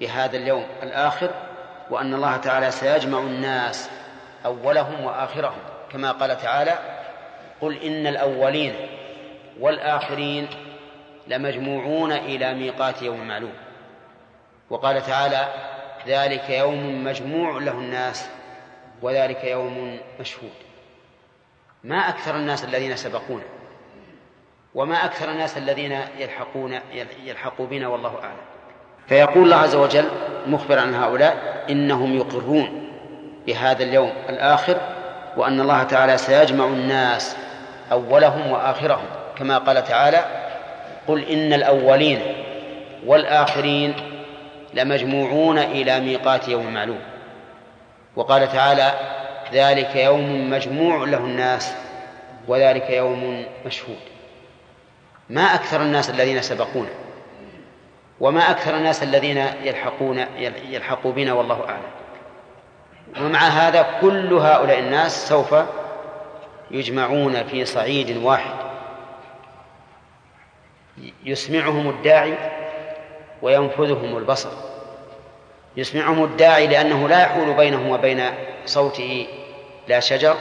[SPEAKER 2] بهذا اليوم الآخر وأن الله تعالى سيجمع الناس أولهم وآخرهم. كما قال تعالى قل إن الأولين والآخرين لمجموعون إلى ميقات يوم معلوم. وقال تعالى ذلك يوم مجموع له الناس وذلك يوم مشهود. ما أكثر الناس الذين سبقونا وما أكثر الناس الذين يلحقون يلحقوا بنا والله أعلم. فيقول الله عز وجل مخبرا عن هؤلاء إنهم يقرون. بهذا اليوم الآخر وأن الله تعالى سيجمع الناس أولهم وآخرهم. كما قال تعالى قل إن الأولين والآخرين لمجموعون إلى ميقات يوم معلوم. وقال تعالى ذلك يوم مجموع له الناس وذلك يوم مشهود. ما أكثر الناس الذين سبقونا وما أكثر الناس الذين يلحقون يلحقوا بنا والله أعلم. ومع هذا كل هؤلاء الناس سوف يجمعون في صعيد واحد. يسمعهم الداعي وينفذهم البصر. يسمعهم الداعي لأنه لا يحول بينهم وبين صوته لا شجر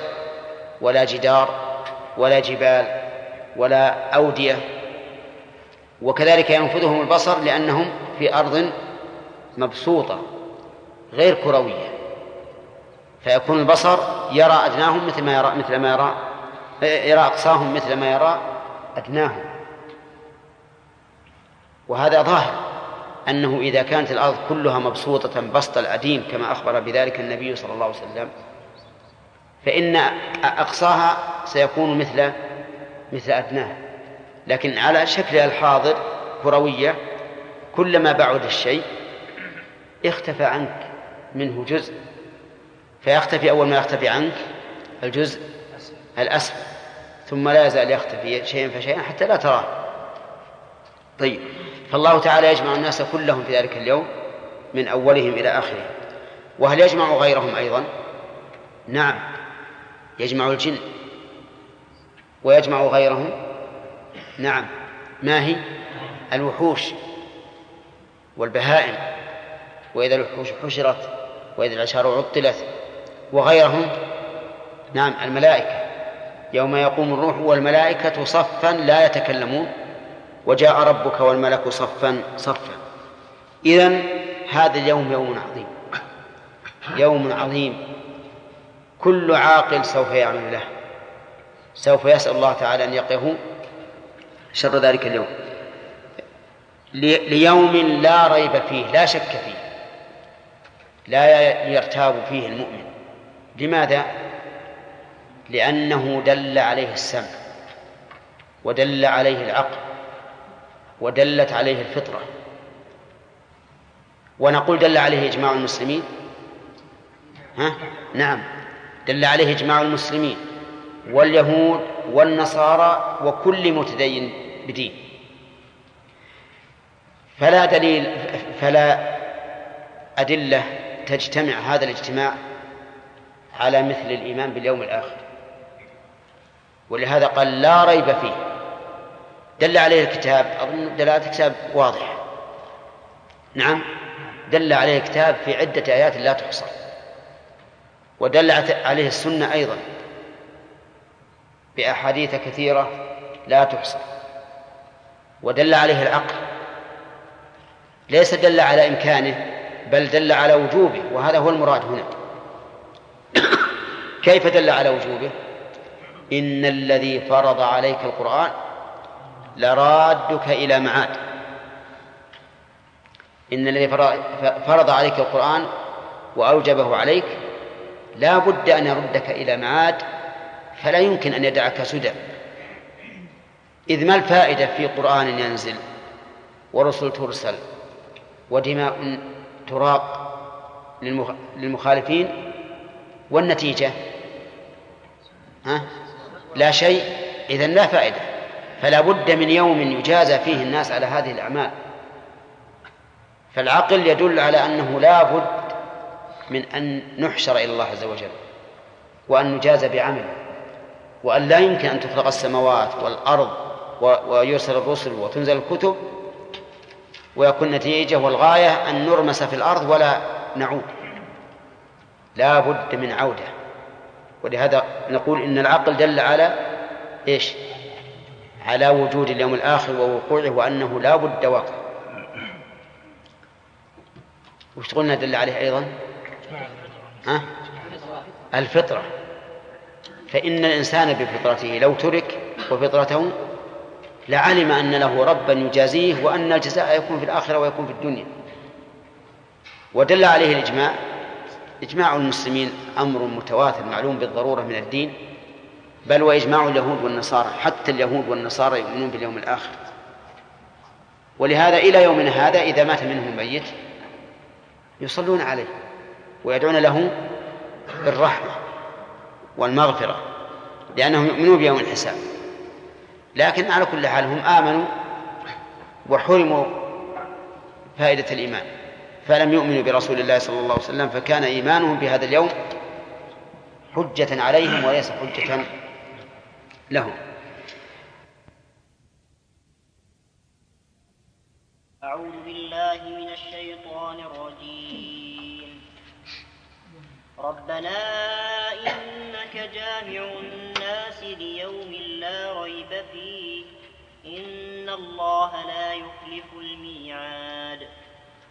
[SPEAKER 2] ولا جدار ولا جبال ولا أودية. وكذلك ينفذهم البصر لأنهم في أرض مبسوطة غير كروية. فيكون البصر يرى أدناهم مثل ما يرى مثل ما يرى يرى أقصاهم مثل ما يرى أدناهم. وهذا ظاهر أنه إذا كانت الأرض كلها مبسوطة بسط العديم كما أخبر بذلك النبي صلى الله عليه وسلم فإن أقصاها سيكون مثل مثل أدناه لكن على شكلها الحاضر كروية كلما بعد الشيء اختفى عنك منه جزء فيختفي أول ما يختفي عنك الجزء الأسفل ثم لا يزال يختفي شيئا فشيئا حتى لا تراه. طيب فالله تعالى يجمع الناس كلهم في ذلك اليوم من أولهم إلى آخرهم. وهل يجمع غيرهم أيضا؟ نعم يجمع الجن. ويجمع غيرهم؟ نعم. ما هي؟ الوحوش والبهائم. وإذا الوحوش حشرت وإذا العشار عطلت وغيرهم. نعم الملائكة. يوم يقوم الروح والملائكة صفا لا يتكلمون وجاء ربك والملك صفا صفا. إذن هذا اليوم يوم عظيم. يوم عظيم. كل عاقل سوف يعمل له. سوف يسأل الله تعالى أن يقيه شر ذلك اليوم. ليوم لا ريب فيه لا شك فيه. لا يرتاب فيه المؤمن. لماذا؟ لأنه دل عليه السمع ودل عليه العقل ودلت عليه الفطرة. ونقول دل عليه إجماع المسلمين؟ ها؟ نعم دل عليه إجماع المسلمين واليهود والنصارى وكل متدين بدين. فلا دليل فلا أدلة تجتمع هذا الاجتماع على مثل الإيمان باليوم الآخر. ولهذا قال لا ريب فيه. دل عليه الكتاب. أظن دلالة الكتاب واضحة. نعم. دل عليه الكتاب في عدة آيات لا تحصى. ودلت عليه السنة أيضا بأحاديث كثيرة لا تحصى. ودل عليه العقل. ليس دل على إمكانه بل دل على وجوبه. وهذا هو المراد هنا. كيف دل على وجوبه؟ إن الذي فرض عليك القرآن لرادك إلى معاد. إن الذي فرض عليك القرآن وأوجبه عليك لا بد أن يردك إلى معاد فلا يمكن أن يدعك سدى. إذ ما الفائدة في قرآن ينزل ورسل ترسل ودماء تراق للمخالفين؟ والنتيجة؟ ها؟ لا شيء. إذا لا فائدة. فلا بد من يوم يجازى فيه الناس على هذه الأعمال. فالعقل يدل على أنه لا بد من أن نحشر إلى الله عز وجل وأن نجازى بعمل وأن لا يمكن أن تخلق السماوات والأرض ويرسل الرسل وتنزل الكتب ويكون النتيجة والغاية أن نرمس في الأرض ولا نعود. لا بد من عودة. ولهذا نقول إن العقل دل على إيش؟ على وجود اليوم الآخر ووقوعه وأنه لا بد واقع وش قلنا دل عليه أيضا؟ ها؟ الفطرة. فإن الإنسان بفطرته لو ترك وفطرته لعلم أن له ربا يجازيه وأن الجزاء يكون في الآخرة ويكون في الدنيا. ودل عليه الإجماع إجماع المسلمين أمر متواتر معلوم بالضرورة من الدين بل وإجماع اليهود والنصارى حتى اليهود والنصارى يؤمنون باليوم الآخر. ولهذا إلى يومنا هذا إذا مات منهم ميت يصلون عليه ويدعون له بالرحمة والمغفرة لأنهم يؤمنون بيوم الحساب. لكن على كل حال هم آمنوا وحرموا فائدة الإيمان. فلم يؤمنوا برسول الله صلى الله عليه وسلم فكان إيمانهم بهذا اليوم حجة عليهم وليس حجة لهم.
[SPEAKER 3] أعوذ بالله من الشيطان الرجيم. ربنا إنك جامع الناس ليوم لا ريب فيه. إن الله لا يخلف الميعاد.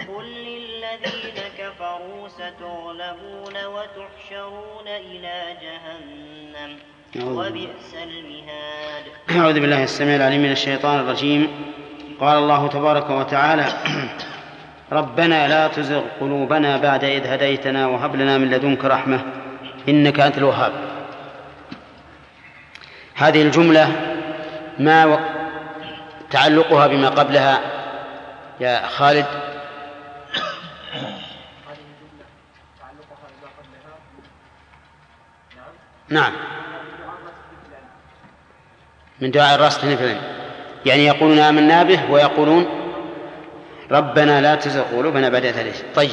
[SPEAKER 3] قل للذين كفروا ستغلبون وتحشرون إلى جهنم وبئس المهاد.
[SPEAKER 2] أعوذ بالله السميع العليم من الشيطان الرجيم. قال الله تبارك وتعالى ربنا لا تزغ قلوبنا بعد إذ هديتنا وهب لنا من لدنك رحمة إنك أنت الوهاب. هذه الجملة ما تعلقها بما قبلها. يا خالد نعم. من دعاء الراسخين في يعني يقولون آمنا به ويقولون ربنا لا تزغ قلوبنا بعد إذ طيب.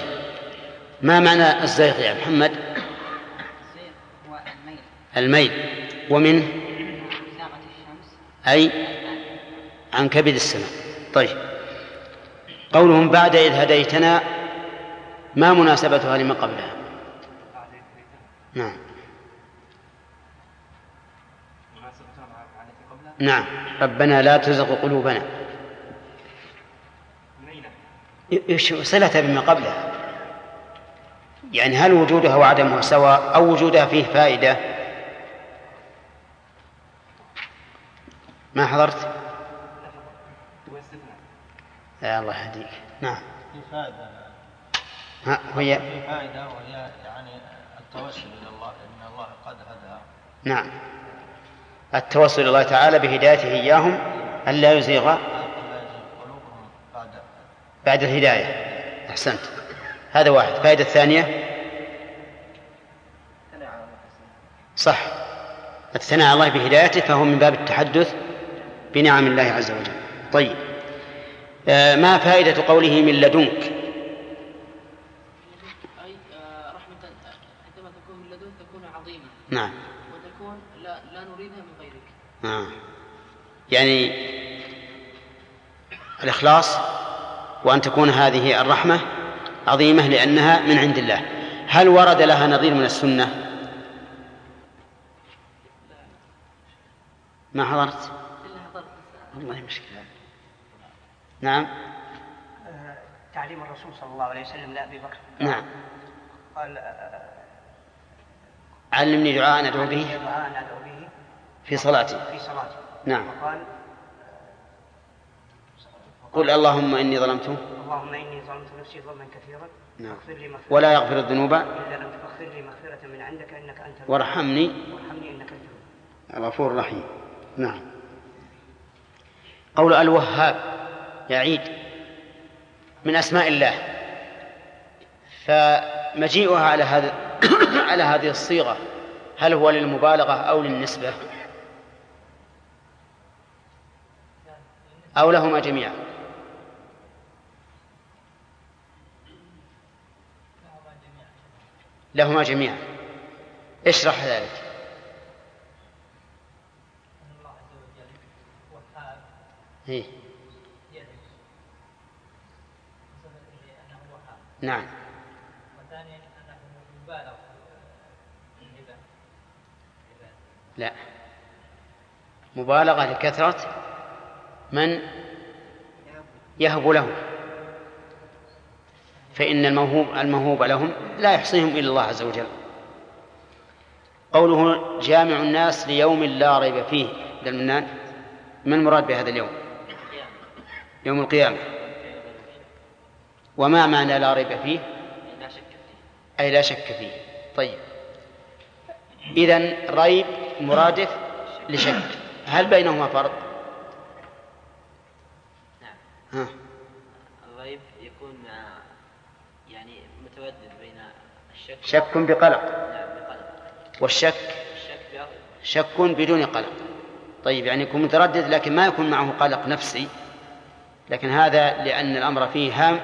[SPEAKER 2] ما معنى الزيغ يا محمد؟ الميل. ومنه أي؟ عن كبد السماء. طيب. قولهم بعد إذ هديتنا ما مناسبتها لما قبلها؟ نعم. نعم. ربنا لا تزغ قلوبنا. صلتها بما قبلها يعني هل وجودها وعدمها سواء أو وجودها فيه فائدة؟ ما حضرت؟ يا الله يهديك. نعم.
[SPEAKER 4] في فائدة.
[SPEAKER 2] ها هي؟
[SPEAKER 4] في فائدة وهي يعني التوسل إلى الله إن الله قد هدى.
[SPEAKER 2] نعم. التوسل إلى الله تعالى بهدايته إياهم ألا يزيغ
[SPEAKER 4] قلوبهم بعد
[SPEAKER 2] بعد الهداية. أحسنت. هذا واحد. فائدة الثانية؟ صح. الثناء على الله بهدايته فهو من باب التحدث بنعم الله عز وجل. طيب. آه، ما فائدة قوله من لدنك؟
[SPEAKER 5] أي آه، رحمة عندما تكون من لدن تكون عظيمة
[SPEAKER 2] نعم
[SPEAKER 5] وتكون لا, لا نريدها من
[SPEAKER 2] آه. يعني الإخلاص وأن تكون هذه الرحمة عظيمة لأنها من عند الله. هل ورد لها نظير من السنة؟ ما حضرت؟ والله مشكلة نعم.
[SPEAKER 6] تعليم الرسول صلى الله عليه وسلم لأبي بكر.
[SPEAKER 2] نعم.
[SPEAKER 6] قال آه،
[SPEAKER 2] علمني دعاء أدعو به.
[SPEAKER 6] دعاء أدعو به.
[SPEAKER 2] في صلاتي.
[SPEAKER 6] في صلاتي.
[SPEAKER 2] نعم.
[SPEAKER 6] وقال
[SPEAKER 2] قل اللهم إني ظلمت.
[SPEAKER 6] اللهم إني ظلمت نفسي ظلما كثيرا.
[SPEAKER 2] نعم.
[SPEAKER 6] اغفر لي مغفرة
[SPEAKER 2] ولا يغفر الذنوب.
[SPEAKER 6] إلا أنت فاغفر لي مغفرة من عندك إنك أنت.
[SPEAKER 2] وارحمني.
[SPEAKER 6] وارحمني إنك أنت الغفور.
[SPEAKER 2] الغفور الرحيم. نعم. قول الوهاب يعيد من أسماء الله. فمجيئها على هذا على هذه الصيغة. هل هو للمبالغة أو للنسبة؟ أو لهما جميعا. لهما جميعا. اشرح ذلك. إيه؟ نعم.
[SPEAKER 4] الهبه
[SPEAKER 2] لا. مبالغة لكثرة من يهب له فإن الموهوب الموهوب لهم لا يحصيهم إلا الله عز وجل. قوله جامع الناس ليوم لا ريب فيه. ذا المنان. ما المراد بهذا اليوم؟ يوم القيامة. وما معنى لا ريب فيه؟ أي لا شك فيه. طيب. إذن ريب مرادف لشك. هل بينهما فرق؟ ها.
[SPEAKER 1] الريب يكون مع يعني متودد بين الشك
[SPEAKER 2] شك بقلق.
[SPEAKER 1] نعم بقلق.
[SPEAKER 2] والشك؟
[SPEAKER 1] الشك
[SPEAKER 2] شك بدون قلق. طيب يعني يكون متردد لكن ما يكون معه قلق نفسي. لكن هذا لأن الأمر فيه هام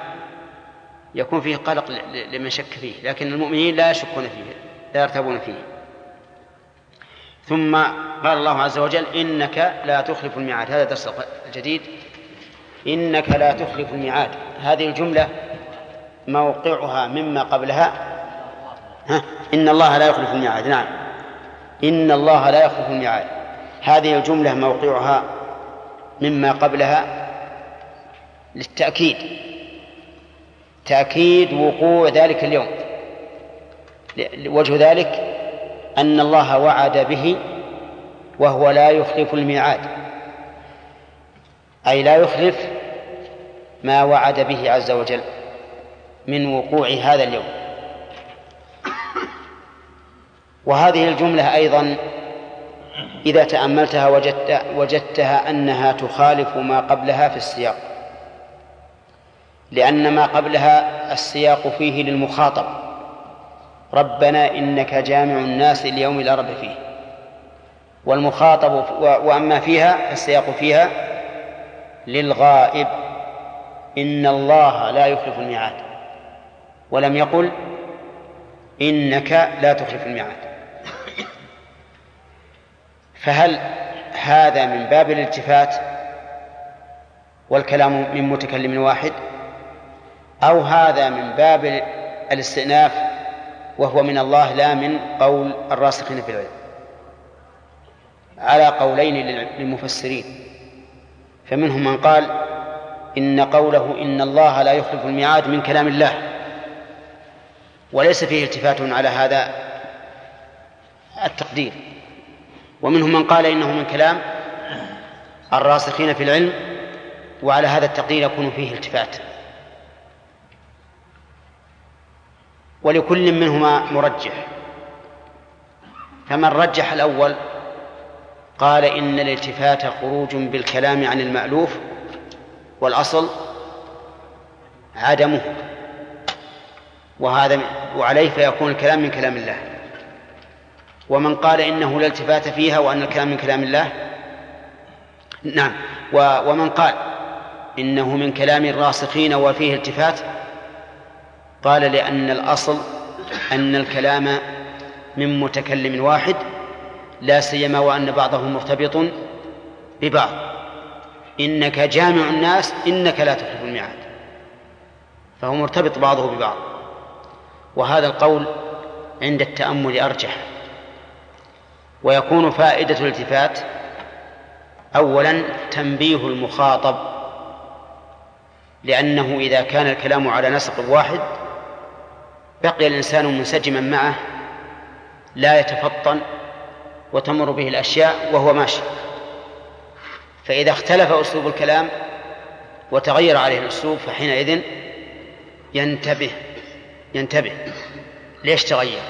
[SPEAKER 2] يكون فيه قلق لمن شك فيه. لكن المؤمنين لا يشكون فيه لا يرتابون فيه. ثم قال الله عز وجل إنك لا تخلف الميعاد. هذا درس الجديد. إنك لا تخلف الميعاد. هذه الجملة موقعها مما قبلها. ها؟ إن الله لا يخلف الميعاد. نعم. إن الله لا يخلف الميعاد. هذه الجملة موقعها مما قبلها للتأكيد. تأكيد وقوع ذلك اليوم. وجه ذلك أن الله وعد به وهو لا يخلف الميعاد. أي لا يخلف ما وعد به عز وجل من وقوع هذا اليوم. وهذه الجملة أيضا إذا تأملتها وجدت وجدتها أنها تخالف ما قبلها في السياق. لأن ما قبلها السياق فيه للمخاطب. ربنا إنك جامع الناس ليوم لا ريب فيه. والمخاطب وأما فيها السياق فيها للغائب إن الله لا يخلف الميعاد. ولم يقل إنك لا تخلف الميعاد. فهل هذا من باب الالتفات والكلام من متكلم واحد؟ أو هذا من باب الاستئناف وهو من الله لا من قول الراسخين في العلم؟ على قولين للمفسرين. فمنهم من قال إن قوله إن الله لا يخلف الميعاد من كلام الله. وليس فيه التفات على هذا التقدير. ومنهم من قال إنه من كلام الراسخين في العلم وعلى هذا التقدير يكون فيه التفات. ولكل منهما مرجح. فمن رجح الأول قال إن الالتفات خروج بالكلام عن المألوف والأصل عدمه وهذا وعليه فيكون الكلام من كلام الله. ومن قال إنه لا التفات فيها وأن الكلام من كلام الله نعم. ومن قال إنه من كلام الراسخين وفيه التفات قال لأن الأصل أن الكلام من متكلم واحد لا سيما وأن بعضهم مرتبط ببعض. إنك جامع الناس إنك لا تخلف الميعاد. فهو مرتبط بعضه ببعض. وهذا القول عند التأمل أرجح. ويكون فائدة الالتفات أولا تنبيه المخاطب لأنه إذا كان الكلام على نسق واحد بقي الإنسان منسجما معه لا يتفطن وتمر به الأشياء وهو ماشي. فإذا اختلف أسلوب الكلام وتغير عليه الأسلوب فحينئذ ينتبه ينتبه ليش تغير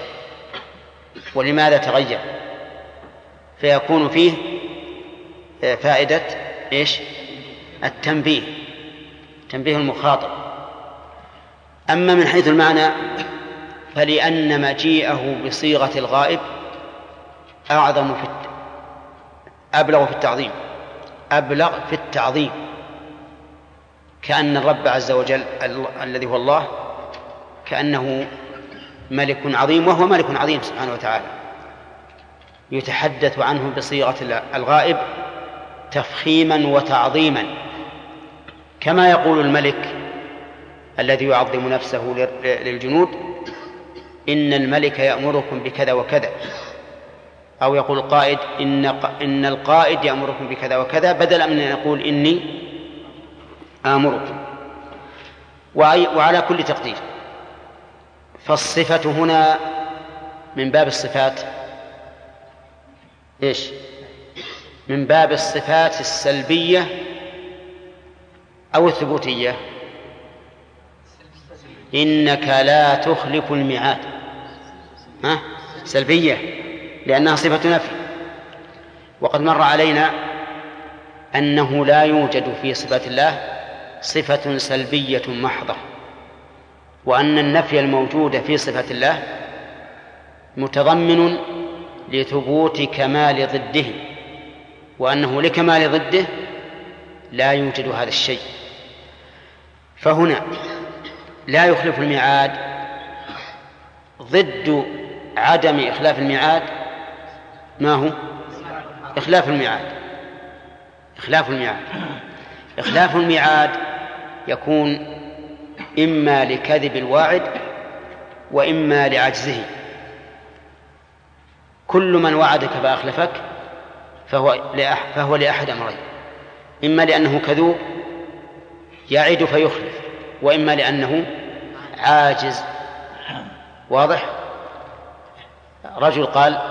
[SPEAKER 2] ولماذا تغير. فيكون فيه فائدة إيش؟ التنبيه تنبيه المخاطب. أما من حيث المعنى فلأن مجيئه بصيغة الغائب أعظم في. أبلغ في التعظيم. أبلغ في التعظيم. كأن الرب عز وجل ال... الذي هو الله كأنه ملك عظيم وهو ملك عظيم سبحانه وتعالى. يتحدث عنه بصيغة الغائب تفخيما وتعظيما. كما يقول الملك الذي يعظم نفسه للجنود إن الملك يأمركم بكذا وكذا. أو يقول القائد إن إن القائد يأمركم بكذا وكذا بدلا من أن يقول إني آمركم وعلى كل تقدير. فالصفة هنا من باب الصفات. إيش؟ من باب الصفات السلبية أو الثبوتية. إنك لا تخلف الميعاد. ها؟ سلبية. لأنها صفة نفي. وقد مر علينا أنه لا يوجد في صفات الله صفة سلبية محضة وأن النفي الموجود في صفة الله متضمن لثبوت كمال ضده وأنه لكمال ضده لا يوجد هذا الشيء. فهنا لا يخلف الميعاد ضد عدم إخلاف الميعاد ما هو إخلاف الميعاد. إخلاف الميعاد. إخلاف الميعاد يكون إما لكذب الواعد وإما لعجزه. كل من وعدك فأخلفك فهو فهو لأحد أمرين. إما لأنه كذوب يعد فيخلف وإما لأنه عاجز. واضح؟ رجل قال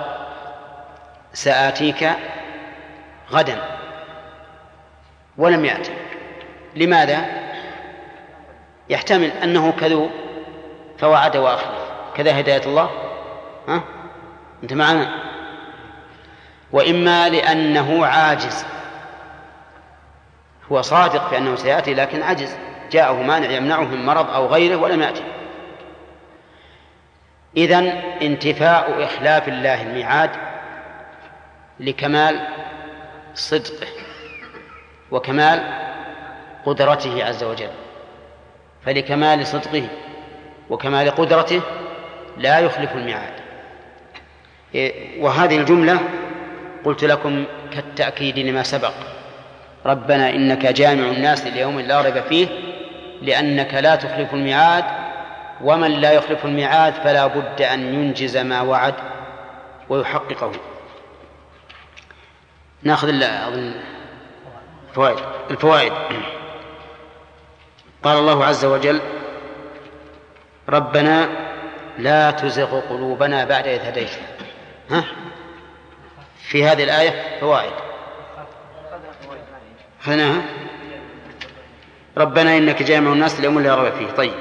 [SPEAKER 2] سآتيك غدا ولم يأتي. لماذا؟ يحتمل أنه كذوب فوعد وأخلف كذا هداية الله؟ ها؟ أنت معنا؟ وإما لأنه عاجز. هو صادق في أنه سيأتي لكن عجز. جاءه مانع يمنعه من مرض أو غيره ولم يأتي. إذن انتفاء إخلاف الله الميعاد لكمال صدقه وكمال قدرته عز وجل. فلكمال صدقه وكمال قدرته لا يخلف الميعاد. إيه، وهذه الجملة قلت لكم كالتأكيد لما سبق. ربنا إنك جامع الناس ليوم لا ريب فيه لأنك لا تخلف الميعاد ومن لا يخلف الميعاد فلا بد أن ينجز ما وعد ويحققه. ناخذ الفوائد. الفوائد. قال الله عز وجل ربنا لا تزغ قلوبنا بعد إذ هديتنا. ها؟ في هذه الآية فوائد. خذناها ربنا إنك جامع الناس ليوم لا ريب فيه. طيب.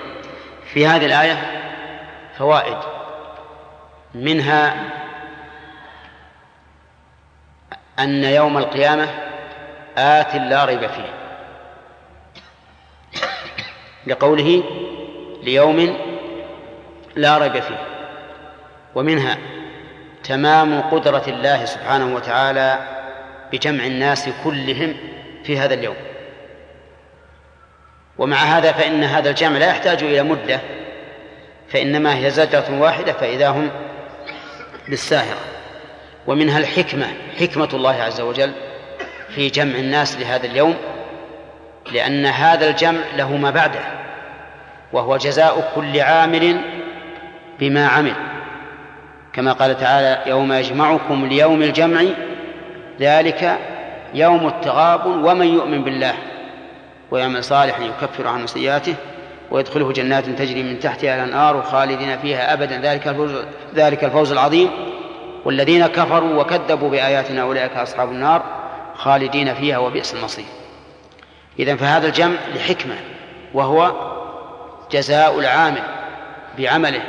[SPEAKER 2] في هذه الآية فوائد. منها أن يوم القيامة آت لا ريب فيه. لقوله ليوم لا ريب فيه. ومنها تمام قدرة الله سبحانه وتعالى بجمع الناس كلهم في هذا اليوم. ومع هذا فإن هذا الجمع لا يحتاج إلى مدة فإنما هي زجرة واحدة فإذا هم بالساهرة. ومنها الحكمة حكمة الله عز وجل في جمع الناس لهذا اليوم لأن هذا الجمع له ما بعده وهو جزاء كل عامل بما عمل. كما قال تعالى يوم يجمعكم ليوم الجمع ذلك يوم التغاب ومن يؤمن بالله ويعمل صالحا يكفر عنه سيئاته ويدخله جنات تجري من تحتها الأنهار خالدين فيها أبدا. ذلك الفوز ذلك الفوز العظيم. والذين كفروا وكذبوا بآياتنا أولئك أصحاب النار خالدين فيها وبئس المصير. إذا فهذا الجمع لحكمة وهو جزاء العامل بعمله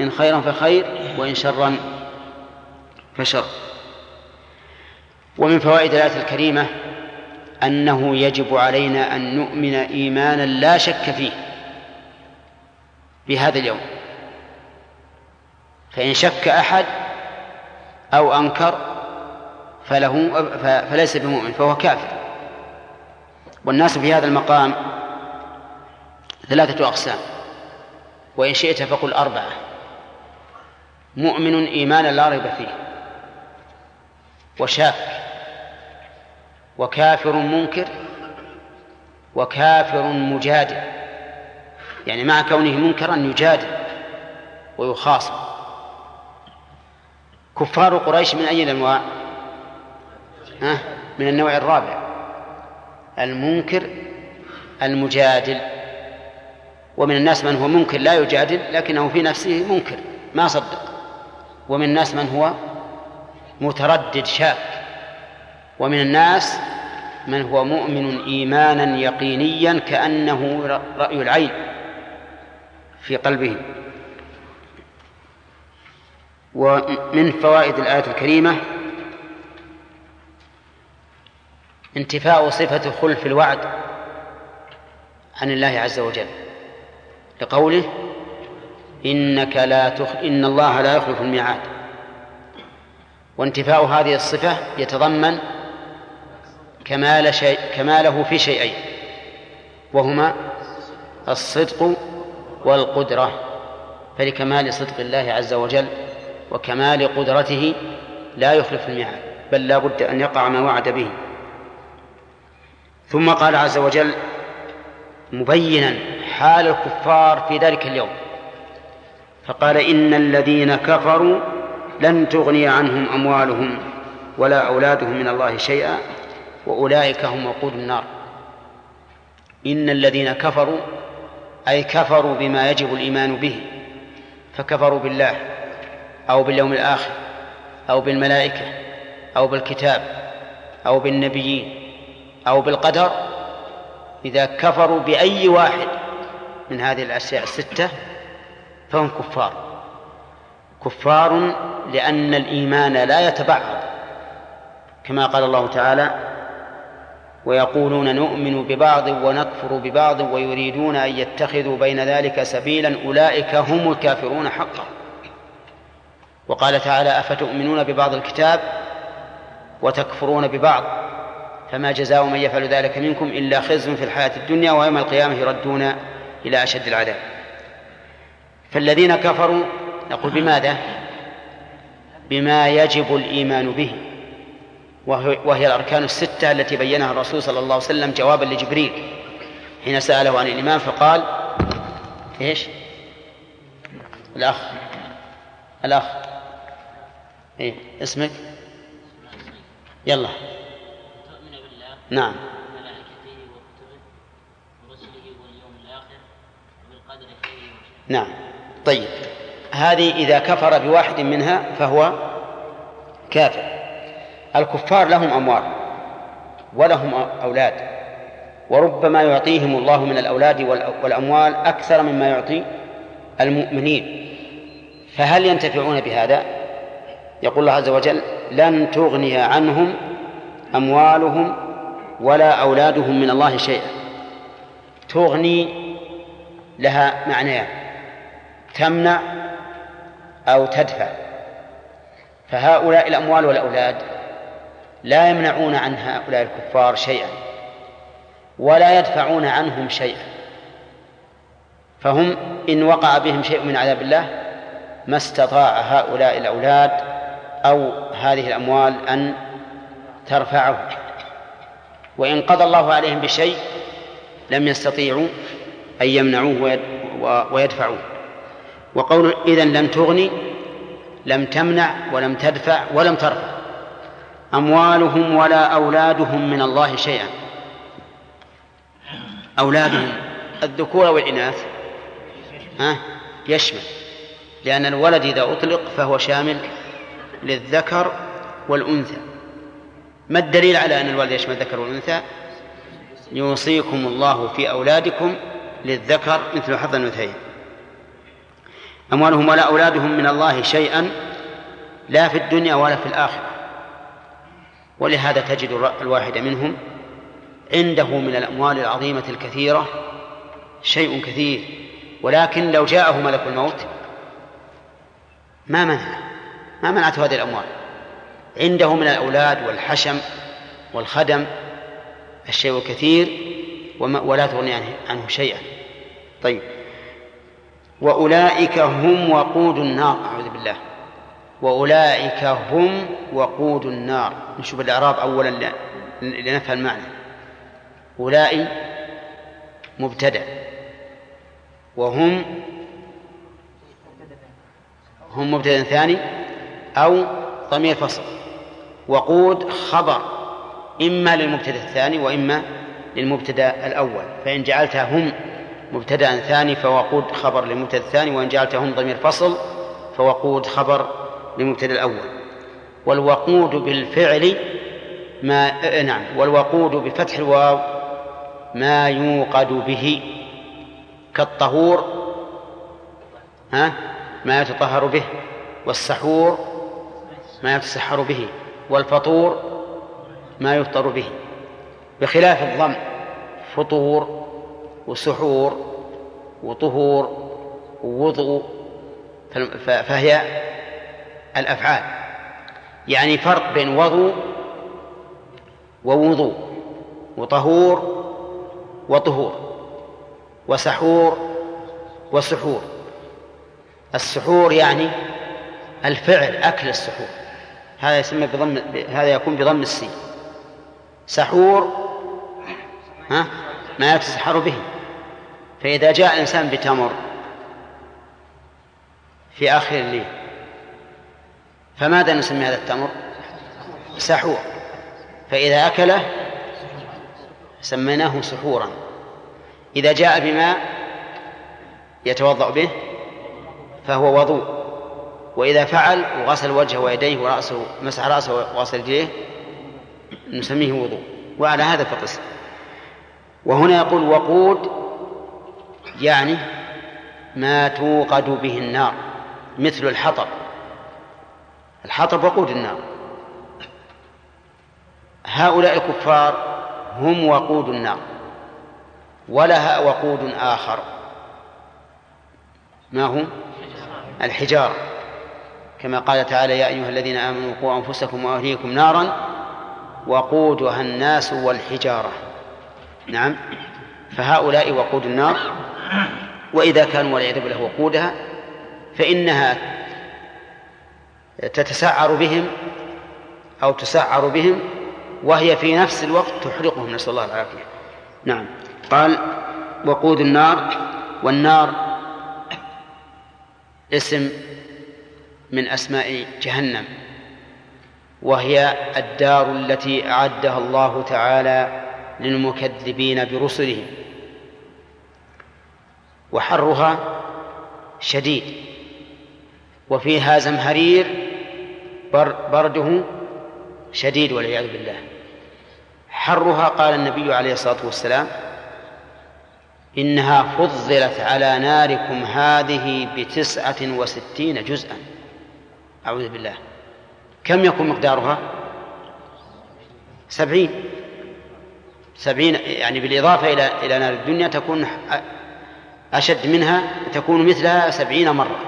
[SPEAKER 2] إن خيرا فخير وإن شرا فشر. ومن فوائد الآية الكريمة أنه يجب علينا أن نؤمن إيمانا لا شك فيه بهذا اليوم. فإن شك أحد أو أنكر فله فليس بمؤمن فهو كافر. والناس في هذا المقام ثلاثة أقسام. وإن شئت فقل أربعة. مؤمن إيمانا لا ريب فيه وشاك وكافر منكر وكافر مجادل. يعني مع كونه منكرا يجادل ويخاصم. كفار قريش من أي الأنواع؟ ها؟ من النوع الرابع. المنكر المجادل. ومن الناس من هو منكر لا يجادل لكنه في نفسه منكر ما صدق. ومن الناس من هو متردد شاك. ومن الناس من هو مؤمن إيمانا يقينيا كأنه رأي العين في قلبه. ومن فوائد الآية الكريمة انتفاء صفة خلف الوعد عن الله عز وجل لقوله إنك لا تخ... إن الله لا يخلف الميعاد. وانتفاء هذه الصفة يتضمن كمال شيء كماله في شيئين وهما الصدق والقدرة فلكمال صدق الله عز وجل وكمال قدرته لا يخلف الميعاد بل لا بد أن يقع ما وعد به. ثم قال عز وجل مبينا حال الكفار في ذلك اليوم. فقال إن الذين كفروا لن تغني عنهم أموالهم ولا أولادهم من الله شيئا وأولئك هم وقود النار. إن الذين كفروا أي كفروا بما يجب الإيمان به فكفروا بالله أو باليوم الآخر أو بالملائكة أو بالكتاب أو بالنبيين أو بالقدر إذا كفروا بأي واحد من هذه الأشياء الستة فهم كفار. كفار لأن الإيمان لا يتبعض كما قال الله تعالى ويقولون نؤمن ببعض ونكفر ببعض ويريدون أن يتخذوا بين ذلك سبيلا أولئك هم الكافرون حقا. وقال تعالى أفتؤمنون ببعض الكتاب وتكفرون ببعض؟ فما جزاء من يفعل ذلك منكم إلا خزي في الحياة الدنيا ويوم القيامة يردون إلى أشد العذاب. فالذين كفروا نقول بماذا؟ بما يجب الإيمان به. وهي الأركان الستة التي بينها الرسول صلى الله عليه وسلم جوابا لجبريل. حين سأله عن الإيمان فقال إيش؟ الأخ. الأخ. إيه اسمك؟ يلا.
[SPEAKER 7] تؤمن بالله
[SPEAKER 2] نعم.
[SPEAKER 7] واليوم الآخر وبالقدر
[SPEAKER 2] نعم. طيب. هذه إذا كفر بواحد منها فهو كافر. الكفار لهم أموال ولهم أولاد وربما يعطيهم الله من الأولاد والأموال أكثر مما يعطي المؤمنين. فهل ينتفعون بهذا؟ يقول الله عز وجل لن تغني عنهم أموالهم ولا أولادهم من الله شيئا. تغني لها معنيان تمنع أو تدفع. فهؤلاء الأموال والأولاد لا يمنعون عن هؤلاء الكفار شيئا ولا يدفعون عنهم شيئا. فهم إن وقع بهم شيء من عذاب الله ما استطاع هؤلاء الأولاد أو هذه الأموال أن ترفعه. وإن قضى الله عليهم بشيء لم يستطيعوا أن يمنعوه ويدفعوه. وقول إذن لم تغني لم تمنع ولم تدفع ولم ترفع. أموالهم ولا أولادهم من الله شيئا. أولادهم الذكور والإناث ها يشمل. لأن الولد إذا أطلق فهو شامل للذكر والأنثى. ما الدليل على أن الولد يشمل الذكر والأنثى؟ يوصيكم الله في أولادكم للذكر مثل حظ الأنثيين. أموالهم ولا أولادهم من الله شيئا لا في الدنيا ولا في الآخرة. ولهذا تجد الواحد منهم عنده من الأموال العظيمة الكثيرة شيء كثير ولكن لو جاءه ملك الموت ما منعه. ما منعته هذه الأموال. عنده من الأولاد والحشم والخدم الشيء الكثير ولا تغني عنه شيئا. طيب. وأولئك هم وقود النار. أعوذ بالله. وأولئك هم وقود النار. نشوف الإعراب أولا لنفهم المعنى أولئك مبتدأ. وهم هم مبتدأ ثاني. أو ضمير فصل. وقود خبر إما للمبتدأ الثاني وإما للمبتدأ الأول. فإن جعلتها هم مبتدأ ثاني فوقود خبر للمبتدأ الثاني وإن جعلتهم ضمير فصل فوقود خبر للمبتدأ الأول. والوقود بالفعل ما آه، نعم. والوقود بفتح الواو ما يوقد به كالطهور ها ما يتطهر به والسحور ما يتسحر به والفطور ما يفطر به بخلاف الضم فطور وسحور وطهور ووضوء فهي الأفعال. يعني فرق بين وضوء ووضوء وطهور وطهور وسحور وسحور. السحور يعني الفعل أكل السحور. هذا يسمى بضم هذا يكون بضم السين. سحور ها؟ ما يتسحر به. فإذا جاء الإنسان بتمر في آخر الليل فماذا نسمي هذا التمر؟ سحور. فإذا أكله سميناه سحورا. إذا جاء بماء يتوضأ به فهو وضوء. وإذا فعل وغسل وجهه ويديه ورأسه مسح رأسه وغسل رجليه نسميه وضوء. وعلى هذا فقس. وهنا يقول وقود يعني ما توقد به النار مثل الحطب. الحطب وقود النار. هؤلاء الكفار هم وقود النار ولها وقود آخر. ما هو الحجارة. كما قال تعالى يا أيها الذين آمنوا قوا أنفسكم وأهليكم نارا وقودها الناس والحجارة. نعم. فهؤلاء وقود النار وإذا كانوا والعياذ بالله وقودها فإنها تتسعر بهم أو تسعر بهم وهي في نفس الوقت تحرقهم نسأل الله العافية. نعم. قال وقود النار والنار اسم من أسماء جهنم وهي الدار التي أعدها الله تعالى للمكذبين برسله وحرها شديد وفيها زمهرير برده شديد والعياذ بالله. حرها قال النبي عليه الصلاة والسلام إنها فضلت على ناركم هذه بتسعة وستين جزءا. أعوذ بالله. كم يكون مقدارها؟ سبعين. سبعين يعني بالإضافة إلى إلى نار الدنيا تكون أشد منها تكون مثلها سبعين مرة.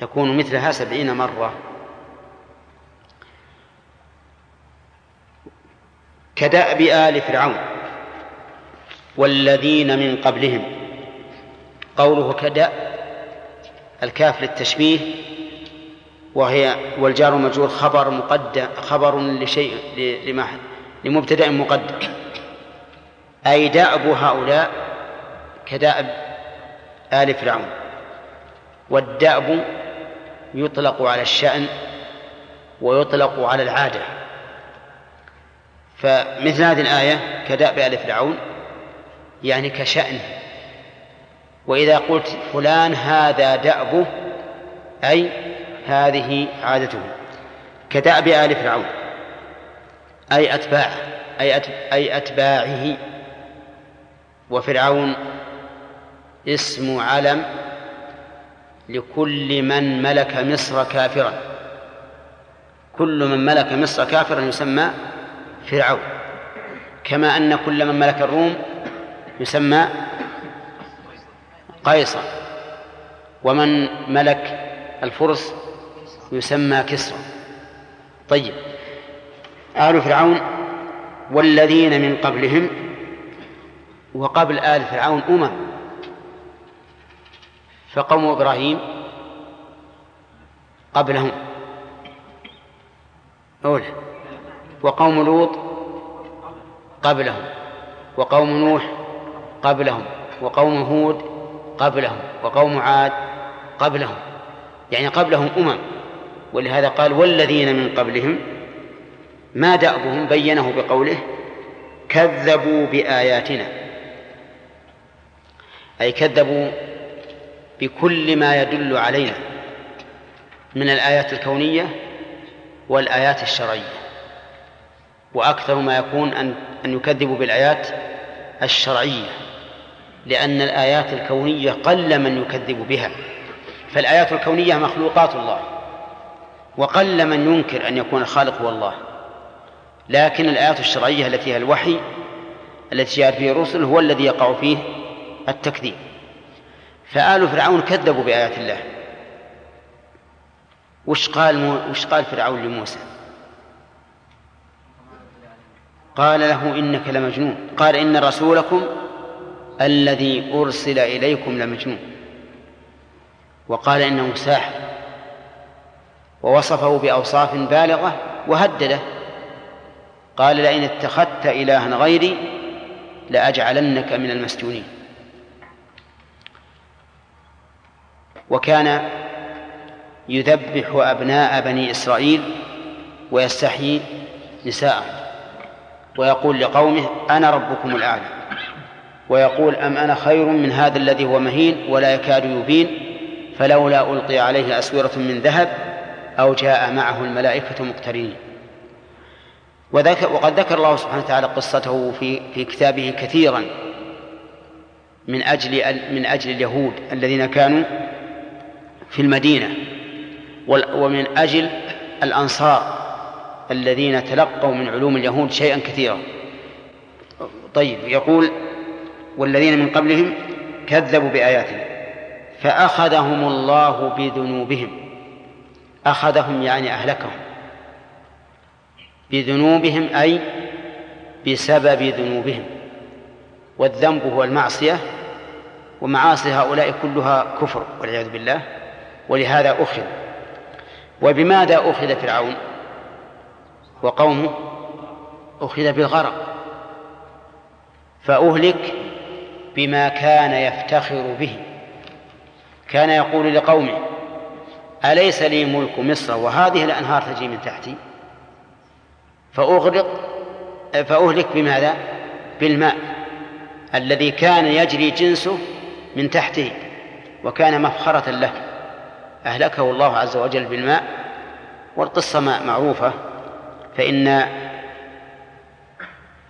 [SPEAKER 2] تكون مثلها سبعين مرة. كدأب آل فرعون والذين من قبلهم. قوله كدأ الكاف للتشبيه وهي والجار مجرور خبر مقدم خبر لشيء لمبتدأ مقدم. أي دأب هؤلاء كدأب آل فرعون. والدأب يطلق على الشأن ويطلق على العادة. فمثل هذه الآية كدأب آل فرعون يعني كشأنه. وإذا قلت فلان هذا دأبه أي هذه عادته. كدأب آل فرعون. أي أتباعه. أي أي أتباعه. وفرعون اسم علم لكل من ملك مصر كافرا. كل من ملك مصر كافرا يسمى فرعون. كما أن كل من ملك الروم يسمى قيصر. ومن ملك الفرس يسمى كسرى. طيب. آل فرعون والذين من قبلهم وقبل آل فرعون أمم. فقوم إبراهيم قبلهم. أولى وقوم لوط قبلهم. وقوم نوح قبلهم. وقوم هود قبلهم. وقوم عاد قبلهم. يعني قبلهم أمم. ولهذا قال والذين من قبلهم ما دأبهم بينه بقوله كذبوا بآياتنا. أي كذبوا بكل ما يدل علينا من الآيات الكونية والآيات الشرعية. وأكثر ما يكون أن أن يكذبوا بالآيات الشرعية لأن الآيات الكونية قل من يكذب بها. فالآيات الكونية مخلوقات الله. وقل من ينكر أن يكون الخالق هو الله. لكن الآيات الشرعية التي هي الوحي التي جاءت فيه الرسل هو الذي يقع فيه التكذيب. فآل فرعون كذبوا بآيات الله. وش قال مو... وش قال فرعون لموسى؟ قال له إنك لمجنون. قال إن رسولكم الذي أرسل إليكم لمجنون. وقال إنه ساحر. ووصفه بأوصاف بالغة وهدده. قال لئن اتخذت إلها غيري لأجعلنك من المسجونين. وكان يذبح أبناء بني إسرائيل ويستحيي نساءهم ويقول لقومه أنا ربكم الأعلى. ويقول أم أنا خير من هذا الذي هو مهين ولا يكاد يبين؟ فلولا ألقي عليه أسورة من ذهب أو جاء معه الملائكة مقترنين. وذكر وقد ذكر الله سبحانه وتعالى قصته في في كتابه كثيرا من أجل من أجل اليهود الذين كانوا في المدينة ومن أجل الأنصار الذين تلقوا من علوم اليهود شيئا كثيرا. طيب يقول والذين من قبلهم كذبوا بآياتنا فأخذهم الله بذنوبهم. أخذهم يعني أهلكهم بذنوبهم أي بسبب ذنوبهم والذنب هو المعصية ومعاصي هؤلاء كلها كفر والعياذ بالله ولهذا أخذ وبماذا أخذ فرعون وقومه أخذ بالغرق فأهلك بما كان يفتخر به كان يقول لقومه أليس لي ملك مصر وهذه الأنهار تجري من تحتي فأغرق فأهلك بماذا؟ بالماء الذي كان يجري جنسه من تحته وكان مفخرة له أهلكه الله عز وجل بالماء والقصة معروفة فإن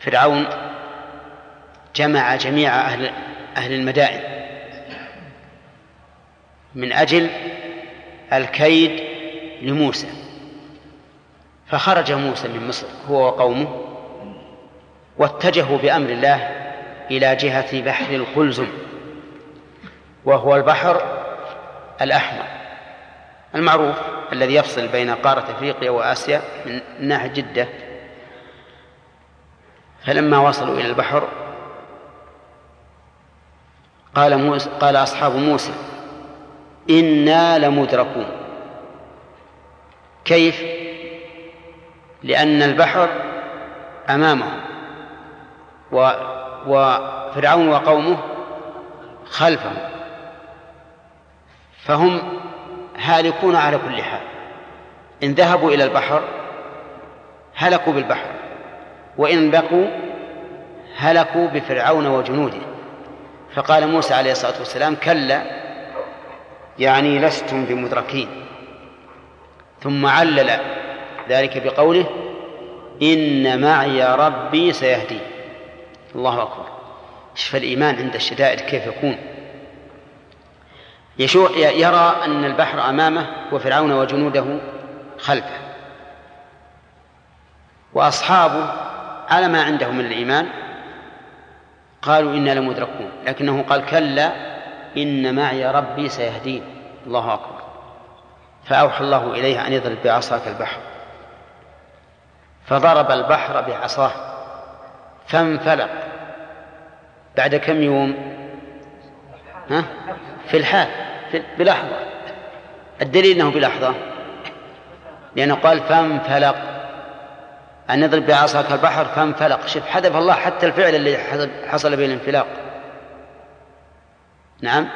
[SPEAKER 2] فرعون جمع جميع أهل أهل المدائن من أجل الكيد لموسى. فخرج موسى من مصر هو وقومه واتجهوا بأمر الله إلى جهة بحر القلزم وهو البحر الأحمر المعروف الذي يفصل بين قارة أفريقيا وآسيا من ناحية جدة. فلما وصلوا إلى البحر قال موسى قال أصحاب موسى إنا لمدركون. كيف؟ لأن البحر أمامهم و وفرعون وقومه خلفهم. فهم هالكون على كل حال. إن ذهبوا إلى البحر هلكوا بالبحر وإن بقوا هلكوا بفرعون وجنوده. فقال موسى عليه الصلاة والسلام كلا يعني لستم بمدركين. ثم علل ذلك بقوله إن معي ربي سيهدي. الله أكبر. شوف الإيمان عند الشدائد كيف يكون. يشوع يرى أن البحر أمامه وفرعون وجنوده خلفه. وأصحابه على ما عندهم من الإيمان قالوا إنا لمدركون. لكنه قال كلا إن معي ربي سيهدين. الله أكبر. فأوحى الله إليه أن يضرب بعصاك البحر. فضرب البحر بعصاه. فانفلق. بعد كم يوم؟ ها؟ في الحال في بلحظة. الدليل أنه بلحظة. لأنه قال فانفلق. أن يضرب بعصاك البحر فانفلق. شوف حذف الله حتى الفعل اللي حصل به الانفلاق. نعم.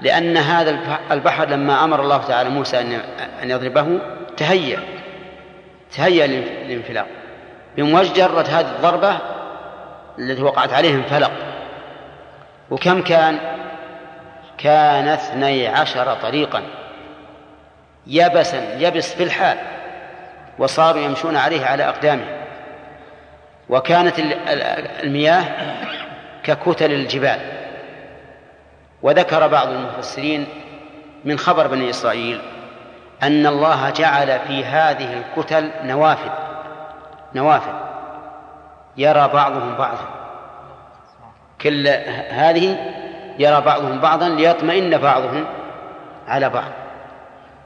[SPEAKER 2] لأن هذا البحر لما أمر الله تعالى موسى أن يضربه تهيأ تهيأ للانفلاق. بمجرد هذه الضربة التي وقعت عليه انفلق. وكم كان؟ كان اثني عشر طريقا. يبسا يبس في الحال. وصاروا يمشون عليه على أقدامهم وكانت المياه ككتل الجبال. وذكر بعض المفسرين من خبر بني إسرائيل أن الله جعل في هذه الكتل نوافذ نوافذ. يرى بعضهم بعضا. كل هذه يرى بعضهم بعضا ليطمئن بعضهم على بعض.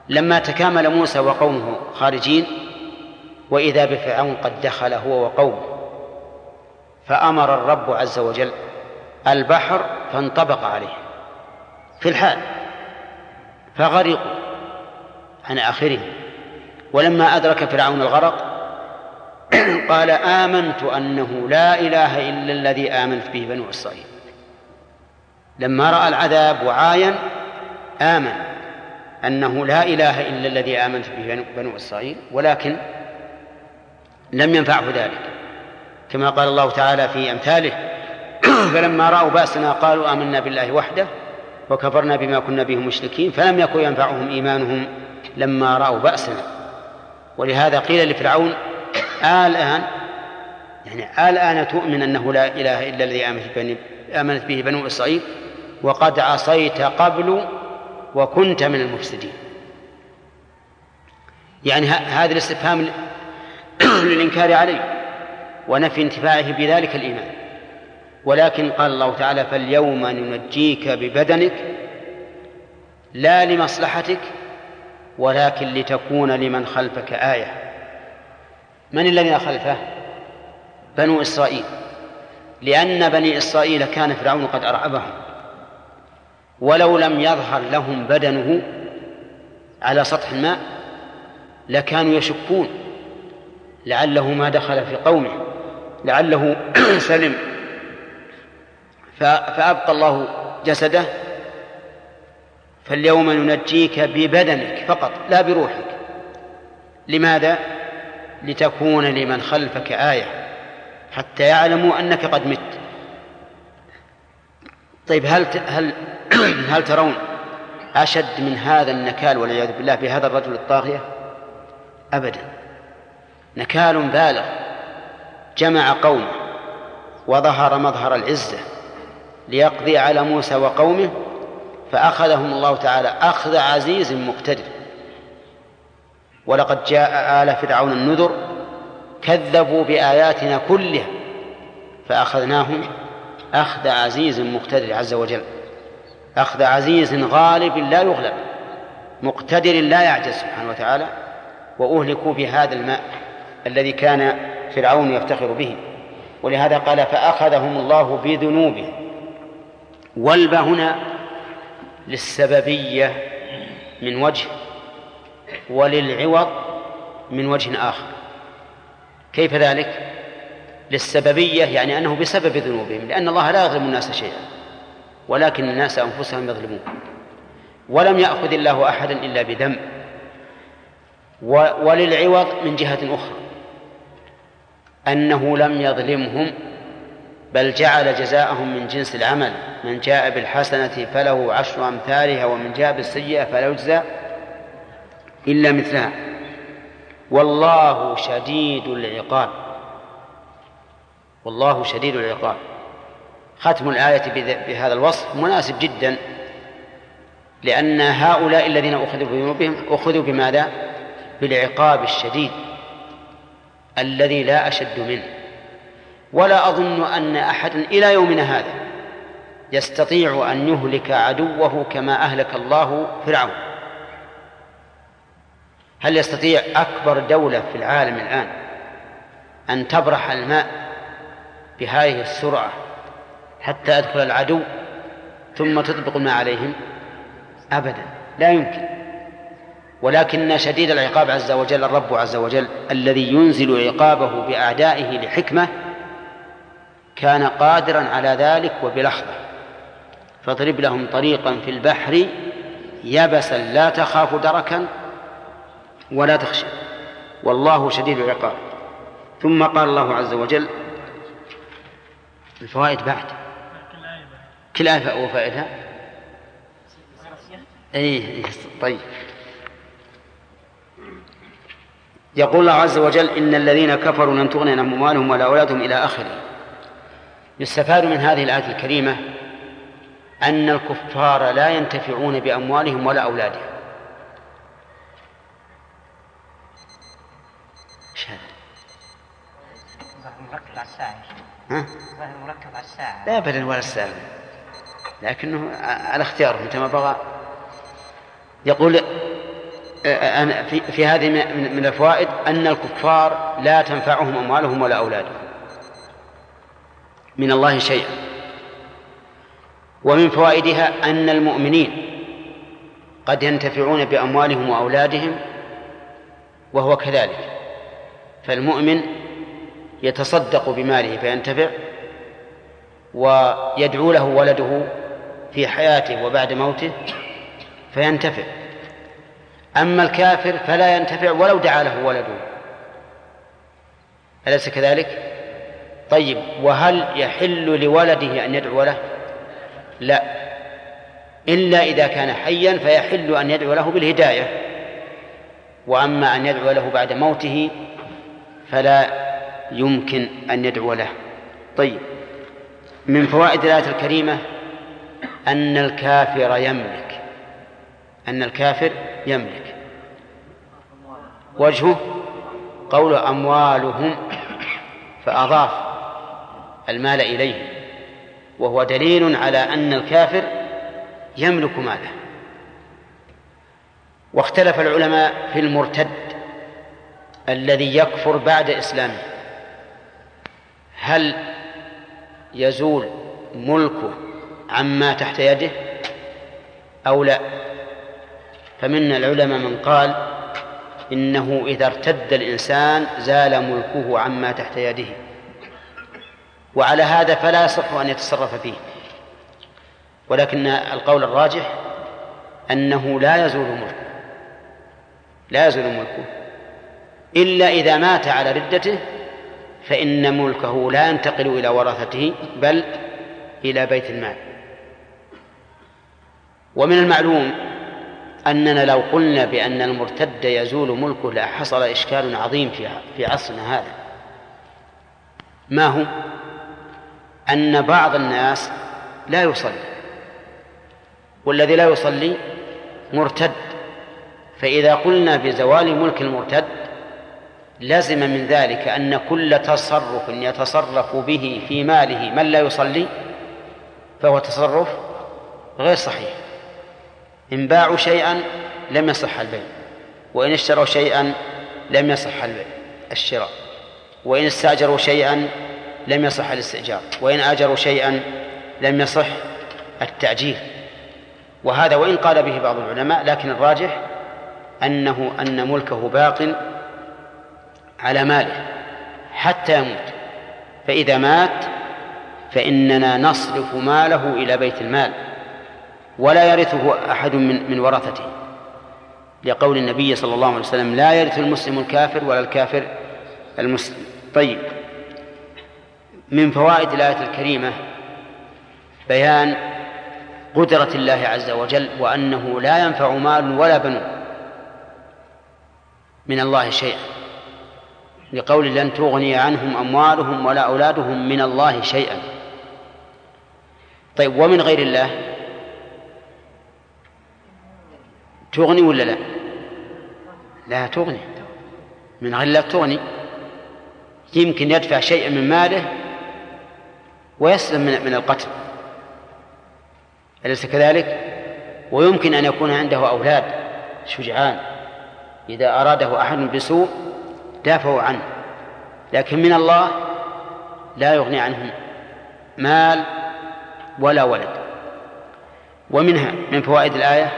[SPEAKER 2] لما تكامل موسى وقومه خارجين وإذا بفرعون قد دخل هو وقومه فأمر الرب عز وجل البحر فانطبق عليه. في الحال فغرقوا عن آخره. ولما أدرك فرعون الغرق قال آمنت أنه لا إله إلا الذي آمنت به بنو إسرائيل. لما رأى العذاب وعاين آمن أنه لا إله إلا الذي آمنت به بنو إسرائيل ولكن لم ينفعه ذلك. كما قال الله تعالى في أمثاله فلما رأوا بأسنا قالوا آمنا بالله وحده وكفرنا بما كنا به مشركين فلم يكن ينفعهم إيمانهم لما رأوا بأسنا. ولهذا قيل لفرعون الآن يعني الآن تؤمن أنه لا إله إلا الذي آمنت به بنو إسرائيل وقد عصيت قبل وكنت من المفسدين. يعني هذا الاستفهام للإنكار عليه ونفي انتفاعه بذلك الإيمان. ولكن قال الله تعالى فاليوم ننجيك ببدنك لا لمصلحتك ولكن لتكون لمن خلفك آية. من الذين خلفه؟ بنو إسرائيل. لأن بني إسرائيل كان فرعون قد أرعبهم. ولو لم يظهر لهم بدنه على سطح الماء لكانوا يشكون. لعله ما دخل في قومه. لعله سلم. فأبقى الله جسده فاليوم ننجيك ببدنك فقط لا بروحك. لماذا؟ لتكون لمن خلفك آية حتى يعلموا أنك قد مت. طيب هل هل هل ترون أشد من هذا النكال والعياذ بالله بهذا الرجل الطاغية؟ أبدا. نكال بالغ جمع قومه وظهر مظهر العزة. ليقضي على موسى وقومه فأخذهم الله تعالى أخذ عزيز مقتدر. ولقد جاء آل فرعون النذر كذبوا بآياتنا كلها فأخذناهم أخذ عزيز مقتدر عز وجل. أخذ عزيز غالب لا يغلب مقتدر لا يعجز سبحانه وتعالى وأهلكوا بهذا الماء الذي كان فرعون يفتخر به. ولهذا قال فأخذهم الله بذنوبهم. والب هنا للسببية من وجه وللعوض من وجه آخر كيف ذلك؟ للسببية يعني أنه بسبب ذنوبهم لأن الله لا يظلم الناس شيئا ولكن الناس أنفسهم يظلمون ولم يأخذ الله أحدا إلا بدم وللعوض من جهة أخرى أنه لم يظلمهم بل جعل جزاءهم من جنس العمل. من جاء بالحسنة فله عشر أمثالها ومن جاء بالسيئة فلا يجزى إلا مثلها. والله شديد العقاب. والله شديد العقاب. ختم الآية بهذا الوصف مناسب جدا لأن هؤلاء الذين أخذوا بذنوبهم أخذوا بماذا؟ بالعقاب الشديد الذي لا أشد منه. ولا أظن أن أحدا إلى يومنا هذا يستطيع أن يهلك عدوه كما أهلك الله فرعون. هل يستطيع أكبر دولة في العالم الآن أن تبرح الماء بهذه السرعة حتى يدخل العدو ثم تطبق الماء عليهم؟ أبدا لا يمكن. ولكن شديد العقاب عز وجل الرب عز وجل الذي ينزل عقابه بأعدائه لحكمة كان قادرا على ذلك وبلحظة. فاضرب لهم طريقا في البحر يبسا لا تخاف دركا ولا تخشى. والله شديد العقاب. ثم قال الله عز وجل الفوائد بعد. كل آية وفائدها أي طيب. يقول الله عز وجل إن الذين كفروا لن تغني أموالهم ولا أولادهم إلى آخره. يستفاد من هذه الآية الكريمة أن الكفار لا ينتفعون بأموالهم ولا أولادهم. إيش هذا؟
[SPEAKER 6] مركب على الساعة.
[SPEAKER 2] ها؟
[SPEAKER 6] مركب على الساعة.
[SPEAKER 2] لا أبدا ولا الساعة. لكنه على اختياره متى ما بغى. يقول في هذه من الفوائد أن الكفار لا تنفعهم أموالهم ولا أولادهم. من الله شيئا. ومن فوائدها أن المؤمنين قد ينتفعون بأموالهم وأولادهم وهو كذلك. فالمؤمن يتصدق بماله فينتفع ويدعو له ولده في حياته وبعد موته فينتفع. أما الكافر فلا ينتفع ولو دعا له ولده. أليس كذلك؟ طيب وهل يحل لولده أن يدعو له؟ لا. إلا إذا كان حيا فيحل أن يدعو له بالهداية. وأما أن يدعو له بعد موته فلا يمكن أن يدعو له. طيب من فوائد الآية الكريمة أن الكافر يملك. أن الكافر يملك. وجهه قول أموالهم فأضاف المال إليه. وهو دليل على أن الكافر يملك ماله. واختلف العلماء في المرتد الذي يكفر بعد إسلامه. هل يزول ملكه عما تحت يده أو لا؟ فمن العلماء من قال إنه إذا ارتد الإنسان زال ملكه عما تحت يده. وعلى هذا فلا يصح أن يتصرف فيه. ولكن القول الراجح أنه لا يزول ملكه. لا يزول ملكه. إلا إذا مات على ردته فإن ملكه لا ينتقل إلى ورثته بل إلى بيت المال. ومن المعلوم أننا لو قلنا بأن المرتد يزول ملكه لحصل إشكال عظيم في في عصرنا هذا. ما هو؟ أن بعض الناس لا يصلي والذي لا يصلي مرتد. فإذا قلنا بزوال ملك المرتد لزم من ذلك أن كل تصرف يتصرف به في ماله من لا يصلي فهو تصرف غير صحيح. إن باعوا شيئا لم يصح البيع وإن اشتروا شيئا لم يصح الشراء. وإن استأجروا شيئا لم يصح الاستئجار وإن آجروا شيئا لم يصح التأجير وهذا وإن قال به بعض العلماء لكن الراجح أنه أن ملكه باق على ماله حتى يموت. فإذا مات فإننا نصرف ماله إلى بيت المال ولا يرثه أحد من من ورثته. لقول النبي صلى الله عليه وسلم لا يرث المسلم الكافر ولا الكافر المسلم. طيب من فوائد الآية الكريمة بيان قدرة الله عز وجل وأنه لا ينفع مال ولا بنون من الله شيئا لقول لن تغني عنهم أموالهم ولا أولادهم من الله شيئا. طيب ومن غير الله تغني ولا لا؟ لا تغني. من غير الله تغني. يمكن يدفع شيئا من ماله ويسلم من من القتل. أليس كذلك؟ ويمكن أن يكون عنده أولاد شجعان. إذا أراده أحد بسوء دافعوا عنه. لكن من الله لا يغني عنهم مال ولا ولد. ومنها من فوائد الآية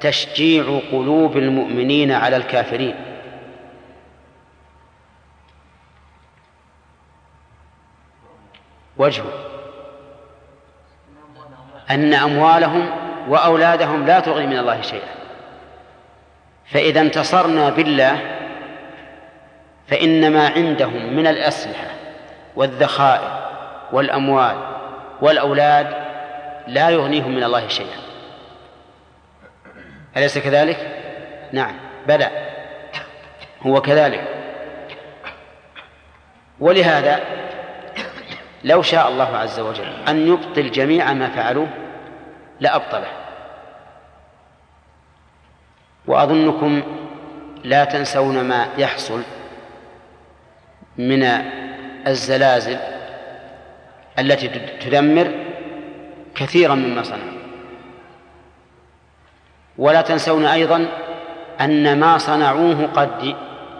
[SPEAKER 2] تشجيع قلوب المؤمنين على الكافرين. وجهه. أن أموالهم وأولادهم لا تغني من الله شيئا. فإذا انتصرنا بالله فإن ما عندهم من الأسلحة والذخائر والأموال والأولاد لا يغنيهم من الله شيئا. أليس كذلك؟ نعم بلى. هو كذلك. ولهذا لو شاء الله عز وجل أن يبطل جميع ما فعلوه لأبطله. وأظنكم لا تنسون ما يحصل من الزلازل التي تدمر كثيرا مما صنعوا. ولا تنسون أيضا أن ما صنعوه قد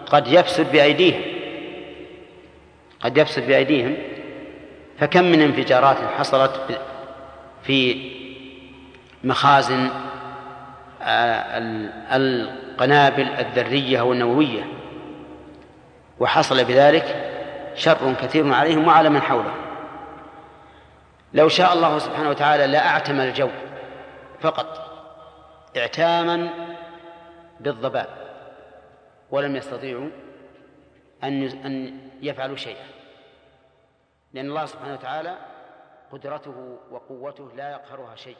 [SPEAKER 2] قد يفسد بأيديهم. قد يفسد بأيديهم. فكم من انفجارات حصلت في مخازن آه، القنابل الذرية والنووية. وحصل بذلك شر كثير عليهم وعلى من حولهم لو شاء الله سبحانه وتعالى لأعتم الجو فقط اعتاما بالضباب ولم يستطيعوا أن يفعلوا شيئا. لأن الله سبحانه وتعالى قدرته وقوته لا يقهرها شيء.